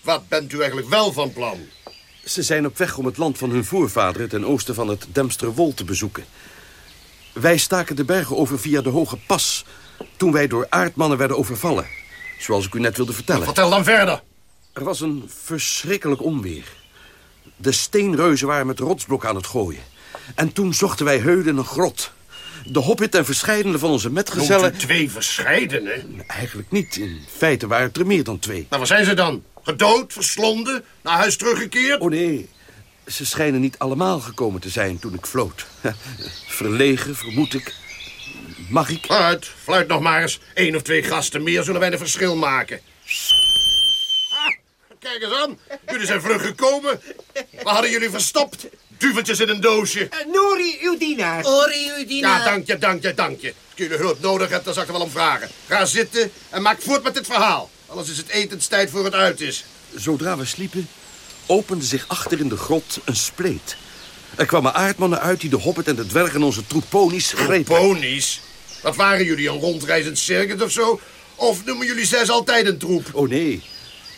wat bent u eigenlijk wel van plan? Ze zijn op weg om het land van hun voorvaderen... ten oosten van het Demsterwol te bezoeken. Wij staken de bergen over via de Hoge Pas... toen wij door aardmannen werden overvallen. Zoals ik u net wilde vertellen. Vertel dan verder. Er was een verschrikkelijk onweer. De steenreuzen waren met rotsblokken aan het gooien. En toen zochten wij heulen een grot. De hobbit en verscheidene van onze metgezellen... Twee verscheidene? Eigenlijk niet. In feite waren het er meer dan twee. Nou, waar zijn ze dan? Gedood, verslonden, naar huis teruggekeerd? Oh nee, ze schijnen niet allemaal gekomen te zijn toen ik floot. Verlegen, vermoed ik. Mag ik? Uit, fluit nog maar eens. Eén of twee gasten meer zullen wij een verschil maken. Kijk eens aan. Jullie zijn vlug gekomen. Waar hadden jullie verstopt? Duveltjes in een doosje. Nori, uw dienaar. Ori, uw dienaar. Ja, dank je, dank je, dank je. Als jullie hulp nodig hebt, dan zal ik er wel om vragen. Ga zitten en maak voort met dit verhaal. Anders is het etenstijd voor het uit is. Zodra we sliepen, opende zich achter in de grot een spleet. Er kwamen aardmannen uit die de hobbit en de dwerg en onze troep ponies grepen. Ponies? Wat waren jullie, een rondreizend circus of zo? Of noemen jullie zes altijd een troep? Oh nee,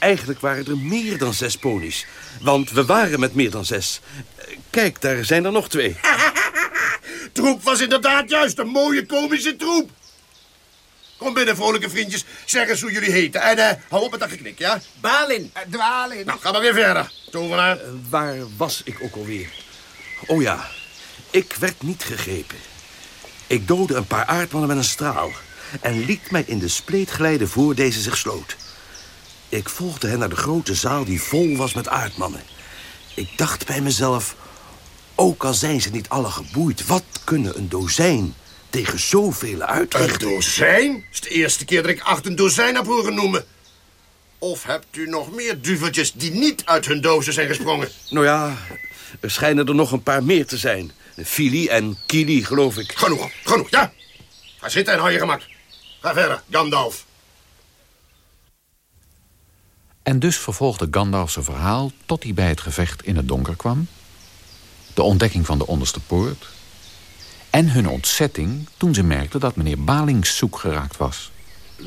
eigenlijk waren er meer dan zes ponies. Want we waren met meer dan zes. Eh, Kijk, daar zijn er nog twee. Troep was inderdaad juist een mooie komische troep. Kom binnen, vrolijke vriendjes. Zeg eens hoe jullie heten. En eh, hou op met dat geknik, ja? Balin. Dwalin. Nou, ga maar weer verder. Tovenaar. Eh, waar was ik ook alweer? Oh ja, ik werd niet gegrepen. Ik doodde een paar aardmannen met een straal... en liet mij in de spleet glijden voor deze zich sloot. Ik volgde hen naar de grote zaal die vol was met aardmannen. Ik dacht bij mezelf... ook al zijn ze niet alle geboeid... wat kunnen een dozijn tegen zoveel Een uitrichten? dozijn? Het is de eerste keer dat ik acht een dozijn heb horen noemen. Of hebt u nog meer duveltjes die niet uit hun dozen zijn gesprongen? Nou ja, er schijnen er nog een paar meer te zijn. Fili en Kili, geloof ik. Genoeg, genoeg, ja. Ga zitten en hou je gemak. Ga verder, Gandalf. En dus vervolgde Gandalf zijn verhaal tot hij bij het gevecht in het donker kwam... de ontdekking van de onderste poort... en hun ontzetting toen ze merkten dat meneer Balings zoek geraakt was.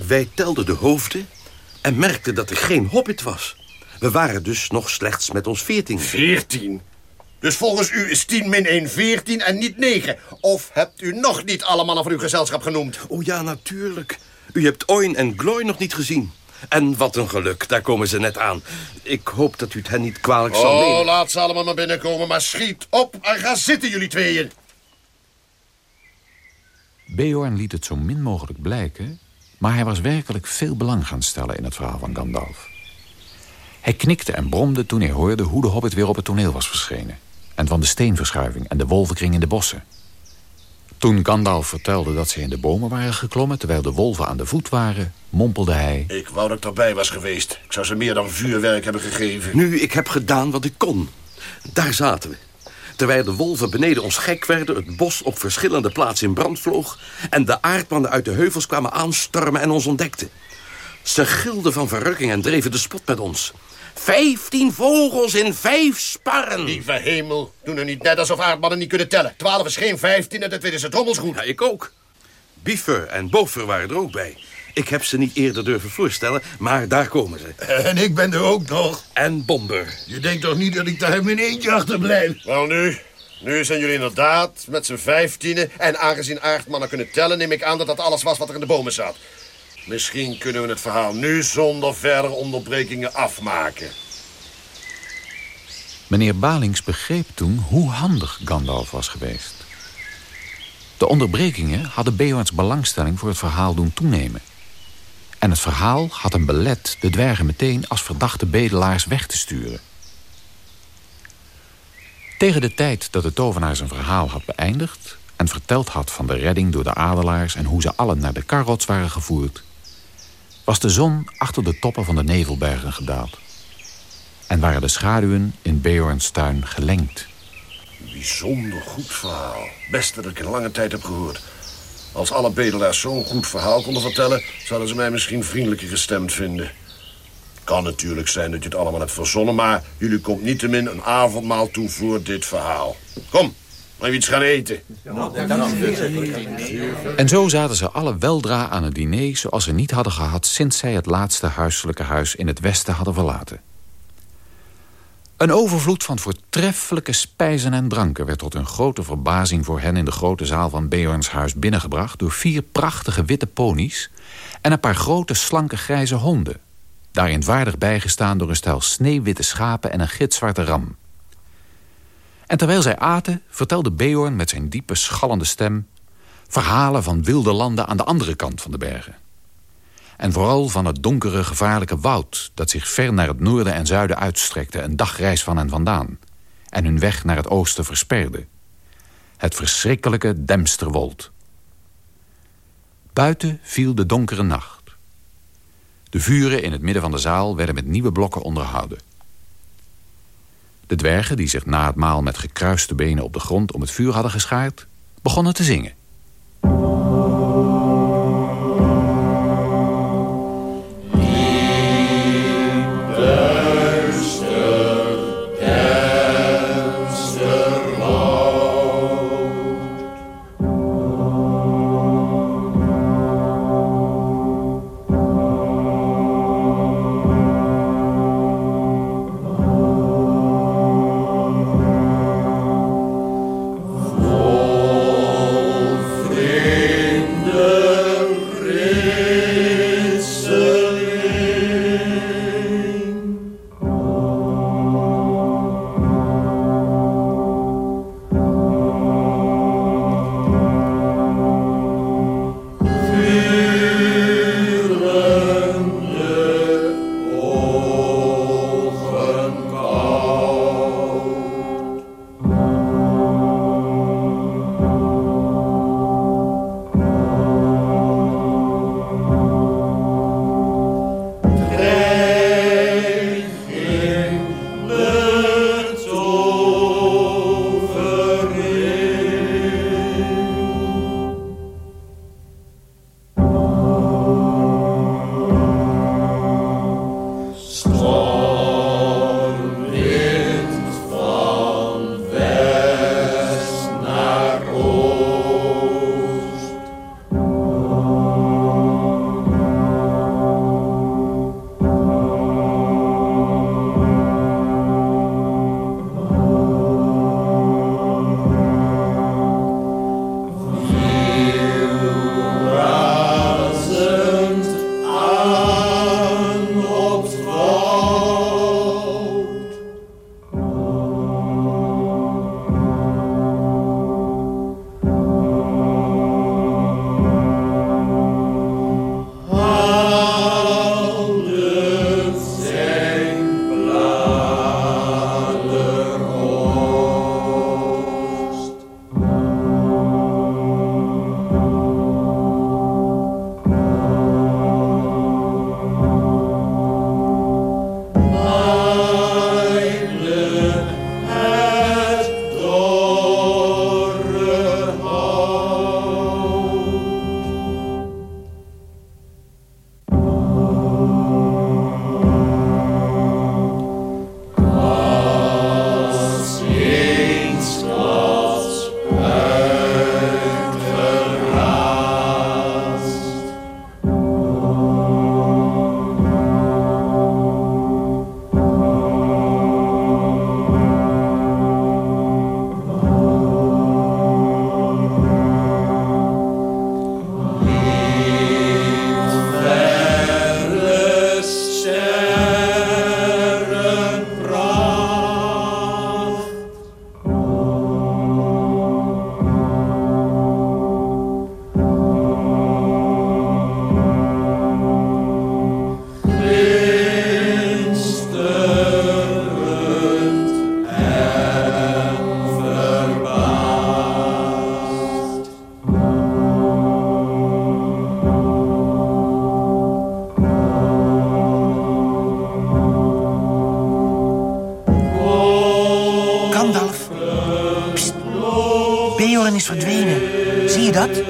Wij telden de hoofden en merkten dat er geen hobbit was. We waren dus nog slechts met ons veertien. Veertien? Dus volgens u is 10 min 1 14 en niet 9. Of hebt u nog niet alle mannen van uw gezelschap genoemd? Oh ja, natuurlijk. U hebt Oin en Gloy nog niet gezien. En wat een geluk, daar komen ze net aan. Ik hoop dat u het hen niet kwalijk zal nemen. Oh, laat ze allemaal maar binnenkomen, maar schiet op en ga zitten jullie tweeën. Beorn liet het zo min mogelijk blijken... maar hij was werkelijk veel belang gaan stellen in het verhaal van Gandalf. Hij knikte en bromde toen hij hoorde hoe de hobbit weer op het toneel was verschenen... en van de steenverschuiving en de wolvenkring in de bossen. Toen Gandalf vertelde dat ze in de bomen waren geklommen... terwijl de wolven aan de voet waren, mompelde hij... Ik wou dat ik erbij was geweest. Ik zou ze meer dan vuurwerk hebben gegeven. Nu, ik heb gedaan wat ik kon. Daar zaten we. Terwijl de wolven beneden ons gek werden... het bos op verschillende plaatsen in brand vloog... en de aardmannen uit de heuvels kwamen aanstormen en ons ontdekten. Ze gilden van verrukking en dreven de spot met ons. Vijftien vogels in vijf sparren. Lieve hemel, doen er niet net alsof aardmannen niet kunnen tellen. Twaalf is geen vijftien en dat weten ze drommels goed. Ja, ik ook. Biefer en Bofer waren er ook bij. Ik heb ze niet eerder durven voorstellen, maar daar komen ze. En ik ben er ook nog. En Bomber. Je denkt toch niet dat ik daar in eentje achterblijf? Wel nu, nu zijn jullie inderdaad met z'n vijftienen. En aangezien aardmannen kunnen tellen, neem ik aan dat dat alles was wat er in de bomen zat. Misschien kunnen we het verhaal nu zonder verdere onderbrekingen afmaken. Meneer Balings begreep toen hoe handig Gandalf was geweest. De onderbrekingen hadden Beorns belangstelling voor het verhaal doen toenemen. En het verhaal had hem belet de dwergen meteen als verdachte bedelaars weg te sturen. Tegen de tijd dat de tovenaar zijn verhaal had beëindigd... en verteld had van de redding door de adelaars... en hoe ze allen naar de Karrots waren gevoerd... was de zon achter de toppen van de nevelbergen gedaald. En waren de schaduwen in Beorns tuin gelengd. Bijzonder goed verhaal. Beste dat ik in lange tijd heb gehoord. Als alle bedelaars zo'n goed verhaal konden vertellen... zouden ze mij misschien vriendelijker gestemd vinden. Kan natuurlijk zijn dat je het allemaal hebt verzonnen... maar jullie komt niettemin een avondmaal toe voor dit verhaal. Kom, even iets gaan eten. En zo zaten ze alle weldra aan het diner zoals ze niet hadden gehad... sinds zij het laatste huiselijke huis in het westen hadden verlaten. Een overvloed van voortreffelijke spijzen en dranken... werd tot hun grote verbazing voor hen in de grote zaal van Beorns huis binnengebracht... door vier prachtige witte ponies en een paar grote slanke grijze honden. Daarin waardig bijgestaan door een stel sneeuwwitte schapen en een gitzwarte ram. En terwijl zij aten, vertelde Beorn met zijn diepe schallende stem... verhalen van wilde landen aan de andere kant van de bergen. En vooral van het donkere, gevaarlijke woud... dat zich ver naar het noorden en zuiden uitstrekte... een dagreis van hen vandaan. En hun weg naar het oosten versperde. Het verschrikkelijke Demsterwold. Buiten viel de donkere nacht. De vuren in het midden van de zaal werden met nieuwe blokken onderhouden. De dwergen, die zich na het maal met gekruiste benen op de grond om het vuur hadden geschaard... begonnen te zingen.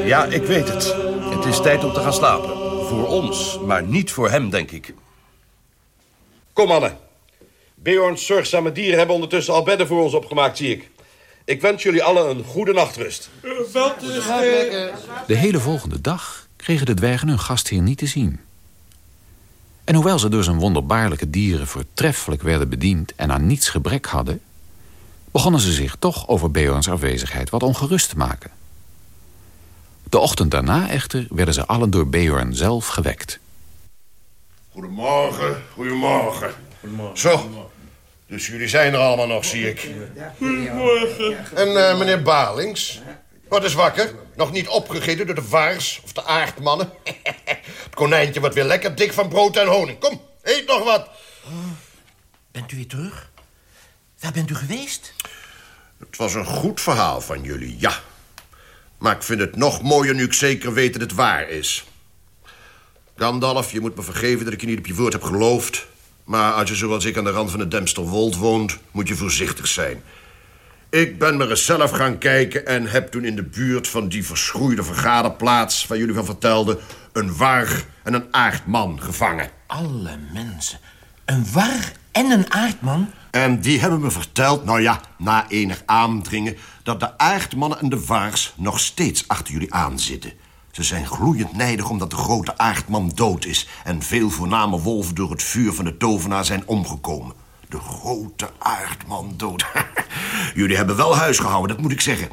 Ja, ik weet het. Het is tijd om te gaan slapen. Voor ons, maar niet voor hem, denk ik. Kom, mannen. Beorns zorgzame dieren hebben ondertussen al bedden voor ons opgemaakt, zie ik. Ik wens jullie allen een goede nachtrust. De hele volgende dag kregen de dwergen hun gastheer niet te zien. En hoewel ze door zijn wonderbaarlijke dieren voortreffelijk werden bediend en aan niets gebrek hadden, begonnen ze zich toch over Beorns afwezigheid wat ongerust te maken. De ochtend daarna echter werden ze allen door Beorn zelf gewekt. Goedemorgen, goedemorgen. Zo, dus jullie zijn er allemaal nog, zie ik. Goedemorgen. En eh, meneer Balings? Wat is wakker? Nog niet opgegeten door de vaars of de aardmannen? Het konijntje wordt weer lekker dik van brood en honing. Kom, eet nog wat. Bent u weer terug? Waar bent u geweest? Het was een goed verhaal van jullie, ja. Maar ik vind het nog mooier nu ik zeker weet dat het waar is. Gandalf, je moet me vergeven dat ik je niet op je woord heb geloofd. Maar als je zoals ik aan de rand van de Demsterwold woont... moet je voorzichtig zijn. Ik ben maar eens zelf gaan kijken... en heb toen in de buurt van die verschroeide vergaderplaats... waar jullie van vertelden... een warg en een aardman gevangen. Alle mensen. Een war en een aardman? En die hebben me verteld, nou ja, na enig aandringen... dat de aardmannen en de waars nog steeds achter jullie aanzitten. Ze zijn gloeiend nijdig omdat de grote aardman dood is... en veel voorname wolven door het vuur van de tovenaar zijn omgekomen. De grote aardman dood. jullie hebben wel huis gehouden, dat moet ik zeggen.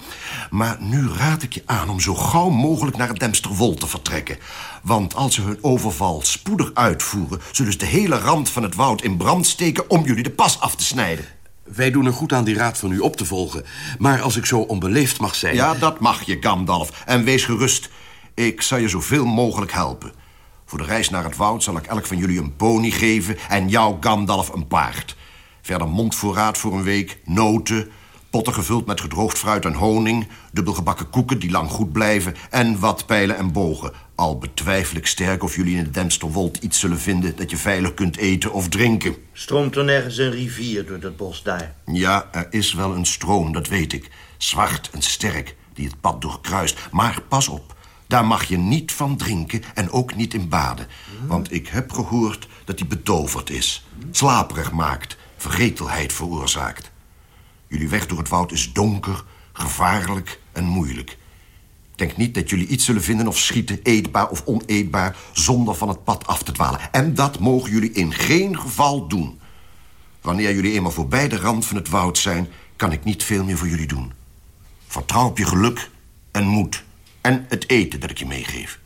Maar nu raad ik je aan om zo gauw mogelijk naar het Demsterwol te vertrekken. Want als ze hun overval spoedig uitvoeren... zullen ze de hele rand van het woud in brand steken... om jullie de pas af te snijden. Wij doen er goed aan die raad van u op te volgen. Maar als ik zo onbeleefd mag zijn... Ja, dat mag je, Gandalf. En wees gerust. Ik zal je zoveel mogelijk helpen. Voor de reis naar het woud zal ik elk van jullie een pony geven... en jou, Gandalf, een paard. Verder mondvoorraad voor een week, noten... potten gevuld met gedroogd fruit en honing... dubbelgebakken koeken die lang goed blijven... en wat pijlen en bogen. Al betwijfel ik sterk of jullie in de Demsterwold iets zullen vinden... dat je veilig kunt eten of drinken. Stroomt er nergens een rivier door dat bos daar? Ja, er is wel een stroom, dat weet ik. Zwart en sterk, die het pad doorkruist. Maar pas op, daar mag je niet van drinken en ook niet in baden. Want ik heb gehoord dat die betoverd is. Slaperig maakt, vergetelheid veroorzaakt. Jullie weg door het woud is donker, gevaarlijk en moeilijk. Denk niet dat jullie iets zullen vinden of schieten, eetbaar of oneetbaar... zonder van het pad af te dwalen. En dat mogen jullie in geen geval doen. Wanneer jullie eenmaal voorbij de rand van het woud zijn... kan ik niet veel meer voor jullie doen. Vertrouw op je geluk en moed. En het eten dat ik je meegeef.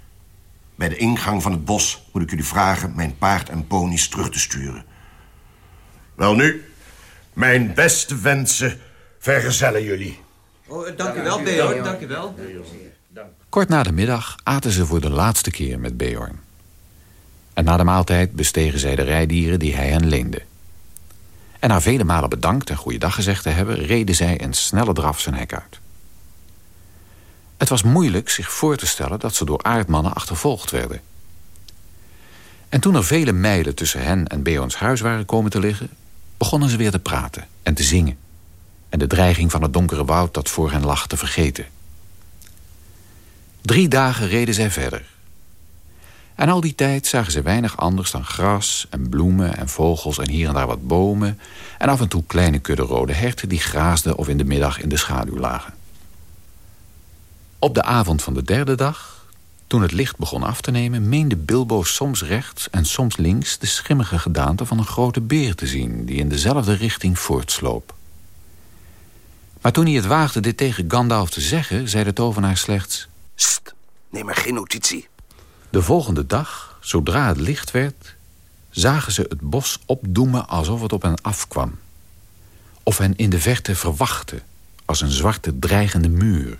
Bij de ingang van het bos moet ik jullie vragen... mijn paard en ponies terug te sturen. Wel nu, mijn beste wensen vergezellen jullie. Oh, dank u wel, Beorn. Dank u wel. Kort na de middag aten ze voor de laatste keer met Beorn. En na de maaltijd bestegen zij de rijdieren die hij hen leende. En na vele malen bedankt en goeiedag gezegd te hebben... reden zij in snelle draf zijn hek uit. Het was moeilijk zich voor te stellen dat ze door aardmannen achtervolgd werden. En toen er vele mijlen tussen hen en Beorns huis waren komen te liggen... begonnen ze weer te praten en te zingen. En de dreiging van het donkere woud dat voor hen lag te vergeten. Drie dagen reden zij verder. En al die tijd zagen ze weinig anders dan gras en bloemen en vogels... en hier en daar wat bomen... en af en toe kleine kudde rode herten die graasden... of in de middag in de schaduw lagen. Op de avond van de derde dag, toen het licht begon af te nemen... meende Bilbo soms rechts en soms links... de schimmige gedaante van een grote beer te zien... die in dezelfde richting voortsloop. Maar toen hij het waagde dit tegen Gandalf te zeggen... zei de tovenaar slechts... Sst, neem maar geen notitie. De volgende dag, zodra het licht werd... zagen ze het bos opdoemen alsof het op hen afkwam. Of hen in de verte verwachtte... als een zwarte dreigende muur.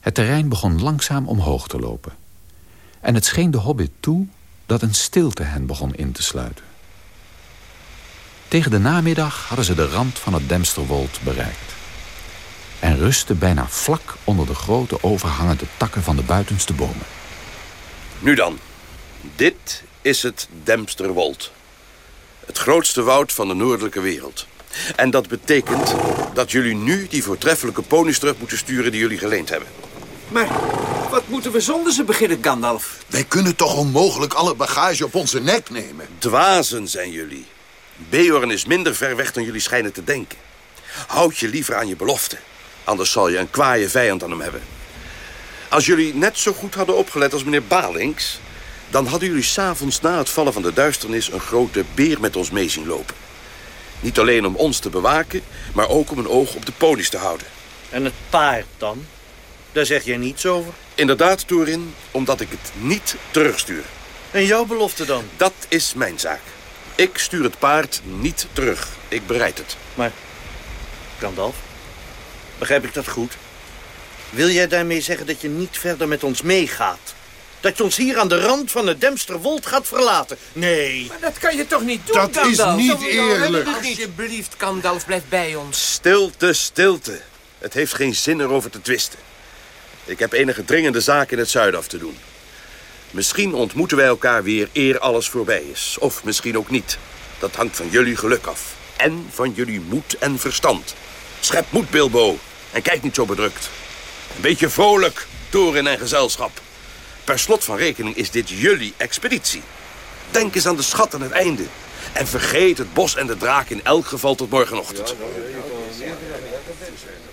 Het terrein begon langzaam omhoog te lopen. En het scheen de hobbit toe dat een stilte hen begon in te sluiten. Tegen de namiddag hadden ze de rand van het Demsterwold bereikt. En rustten bijna vlak onder de grote overhangende takken van de buitenste bomen. Nu dan. Dit is het Demsterwold. Het grootste woud van de noordelijke wereld. En dat betekent dat jullie nu die voortreffelijke ponies terug moeten sturen die jullie geleend hebben. Maar wat moeten we zonder ze beginnen, Gandalf? Wij kunnen toch onmogelijk alle bagage op onze nek nemen? Dwazen zijn jullie. Beorn is minder ver weg dan jullie schijnen te denken. Houd je liever aan je belofte. Anders zal je een kwaaie vijand aan hem hebben. Als jullie net zo goed hadden opgelet als meneer Balings... dan hadden jullie s'avonds na het vallen van de duisternis... een grote beer met ons mee zien lopen. Niet alleen om ons te bewaken... maar ook om een oog op de ponies te houden. En het paard dan? Daar zeg jij niets over. Inderdaad, Torin, omdat ik het niet terugstuur. En jouw belofte dan? Dat is mijn zaak. Ik stuur het paard niet terug. Ik bereid het. Maar, Gandalf, begrijp ik dat goed? Wil jij daarmee zeggen dat je niet verder met ons meegaat? Dat je ons hier aan de rand van het Demsterwold gaat verlaten? Nee. Maar dat kan je toch niet doen, Dat is niet eerlijk. Alsjeblieft, Gandalf, blijf bij ons. Stilte, stilte. Het heeft geen zin erover te twisten. Ik heb enige dringende zaken in het zuiden af te doen. Misschien ontmoeten wij elkaar weer eer alles voorbij is. Of misschien ook niet. Dat hangt van jullie geluk af. En van jullie moed en verstand. Schep moed, Bilbo. En kijk niet zo bedrukt. Een beetje vrolijk, toren en gezelschap. Per slot van rekening is dit jullie expeditie. Denk eens aan de schat aan het einde. En vergeet het bos en de draak in elk geval tot morgenochtend.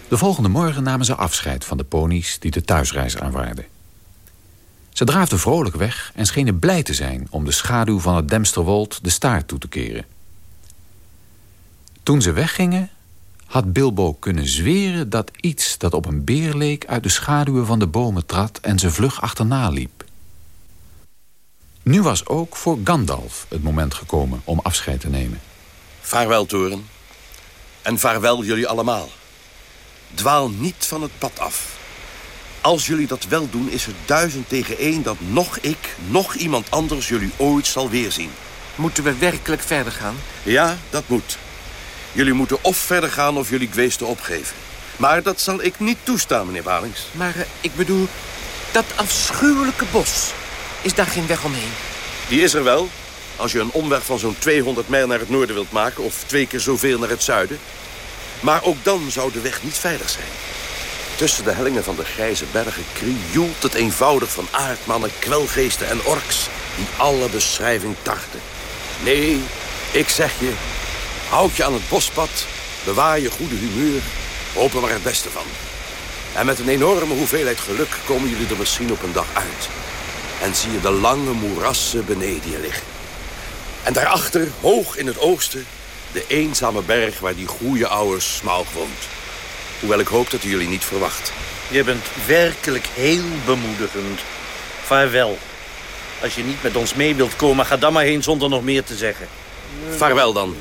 De volgende morgen namen ze afscheid van de ponies die de thuisreis aanwaarden. Ze draafden vrolijk weg en schenen blij te zijn om de schaduw van het Demsterwold de staart toe te keren. Toen ze weggingen, had Bilbo kunnen zweren dat iets dat op een beer leek uit de schaduwen van de bomen trad en ze vlug achterna liep. Nu was ook voor Gandalf het moment gekomen om afscheid te nemen. Vaarwel, Toren. En vaarwel jullie allemaal. Dwaal niet van het pad af. Als jullie dat wel doen, is het duizend tegen één... dat nog ik, nog iemand anders jullie ooit zal weerzien. Moeten we werkelijk verder gaan? Ja, dat moet. Jullie moeten of verder gaan of jullie kweesten opgeven. Maar dat zal ik niet toestaan, meneer Balings. Maar eh, ik bedoel, dat afschuwelijke bos. Is daar geen weg omheen? Die is er wel. Als je een omweg van zo'n 200 mijl naar het noorden wilt maken... of twee keer zoveel naar het zuiden. Maar ook dan zou de weg niet veilig zijn. Tussen de hellingen van de grijze bergen krioelt het eenvoudig van aardmannen, kwelgeesten en orks... die alle beschrijving tarten. Nee, ik zeg je, houd je aan het bospad... bewaar je goede humeur, hoop er maar het beste van. En met een enorme hoeveelheid geluk komen jullie er misschien op een dag uit... En zie je de lange moerassen beneden je liggen. En daarachter, hoog in het oosten, de eenzame berg waar die goeie oude Smaug woont. Hoewel ik hoop dat u jullie niet verwacht. Je bent werkelijk heel bemoedigend. Vaarwel. Als je niet met ons mee wilt komen, ga dan maar heen zonder nog meer te zeggen. Vaarwel dan.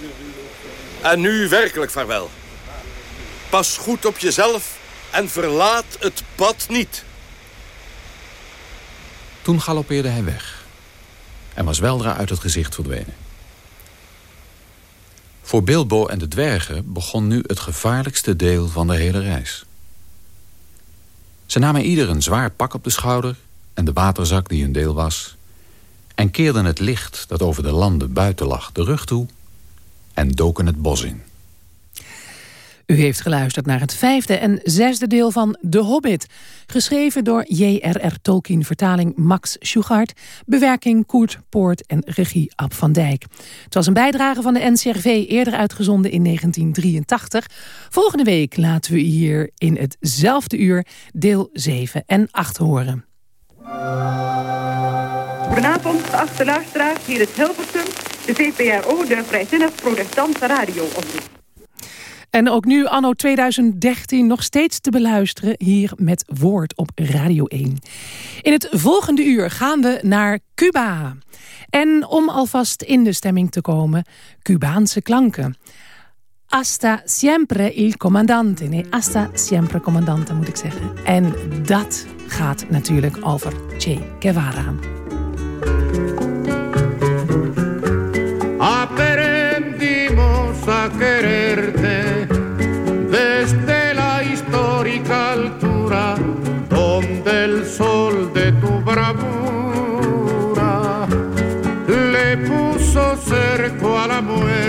En nu werkelijk vaarwel. Pas goed op jezelf en verlaat het pad niet. Toen galoppeerde hij weg en was weldra uit het gezicht verdwenen. Voor Bilbo en de dwergen begon nu het gevaarlijkste deel van de hele reis. Ze namen ieder een zwaar pak op de schouder en de waterzak die hun deel was... en keerden het licht dat over de landen buiten lag de rug toe... en doken het bos in. U heeft geluisterd naar het vijfde en zesde deel van De Hobbit. Geschreven door J.R.R. Tolkien, vertaling Max Schugart... bewerking Koert Poort en regie Ab van Dijk. Het was een bijdrage van de NCRV, eerder uitgezonden in 1983. Volgende week laten we hier in hetzelfde uur deel 7 en 8 horen. Goedenavond, geachte luisteraars. Hier is Hilversum, de VPRO, de Vrijzinnig Protestantse Radio-omroep. En ook nu, anno 2013, nog steeds te beluisteren hier met Woord op Radio 1. In het volgende uur gaan we naar Cuba. En om alvast in de stemming te komen, Cubaanse klanken. Hasta siempre il comandante. Nee, hasta siempre comandante moet ik zeggen. En dat gaat natuurlijk over Che Guevara.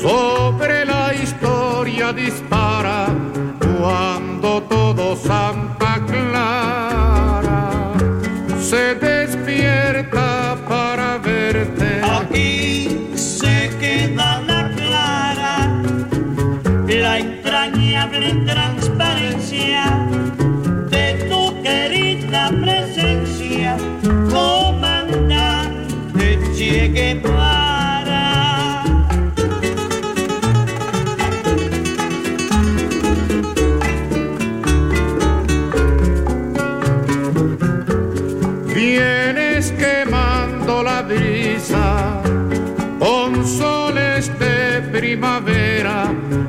So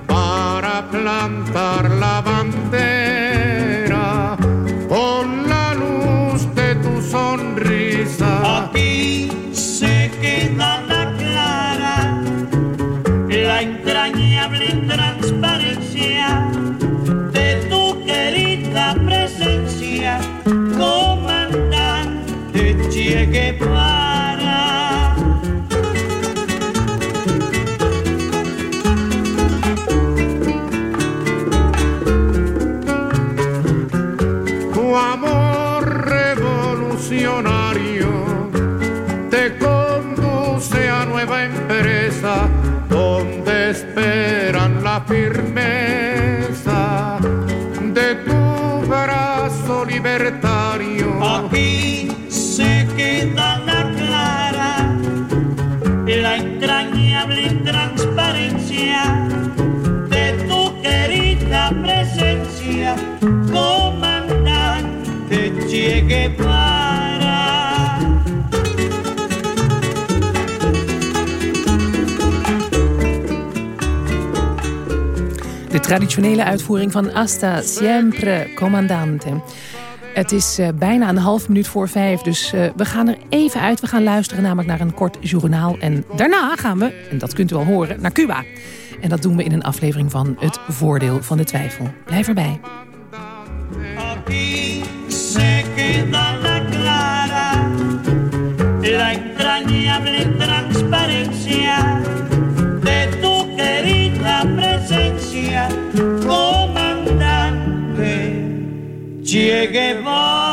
para plantar la bandera con la luz de tu sonrisa. Aquí se queda la clara, la entrañable transparencia de tu querida presencia, comandante Che Guevara. Traditionele uitvoering van Asta Siempre Comandante. Het is eh, bijna een half minuut voor vijf, dus eh, we gaan er even uit. We gaan luisteren namelijk naar een kort journaal. En daarna gaan we, en dat kunt u wel horen, naar Cuba. En dat doen we in een aflevering van Het Voordeel van de Twijfel. Blijf erbij. Comandante Che Guevara.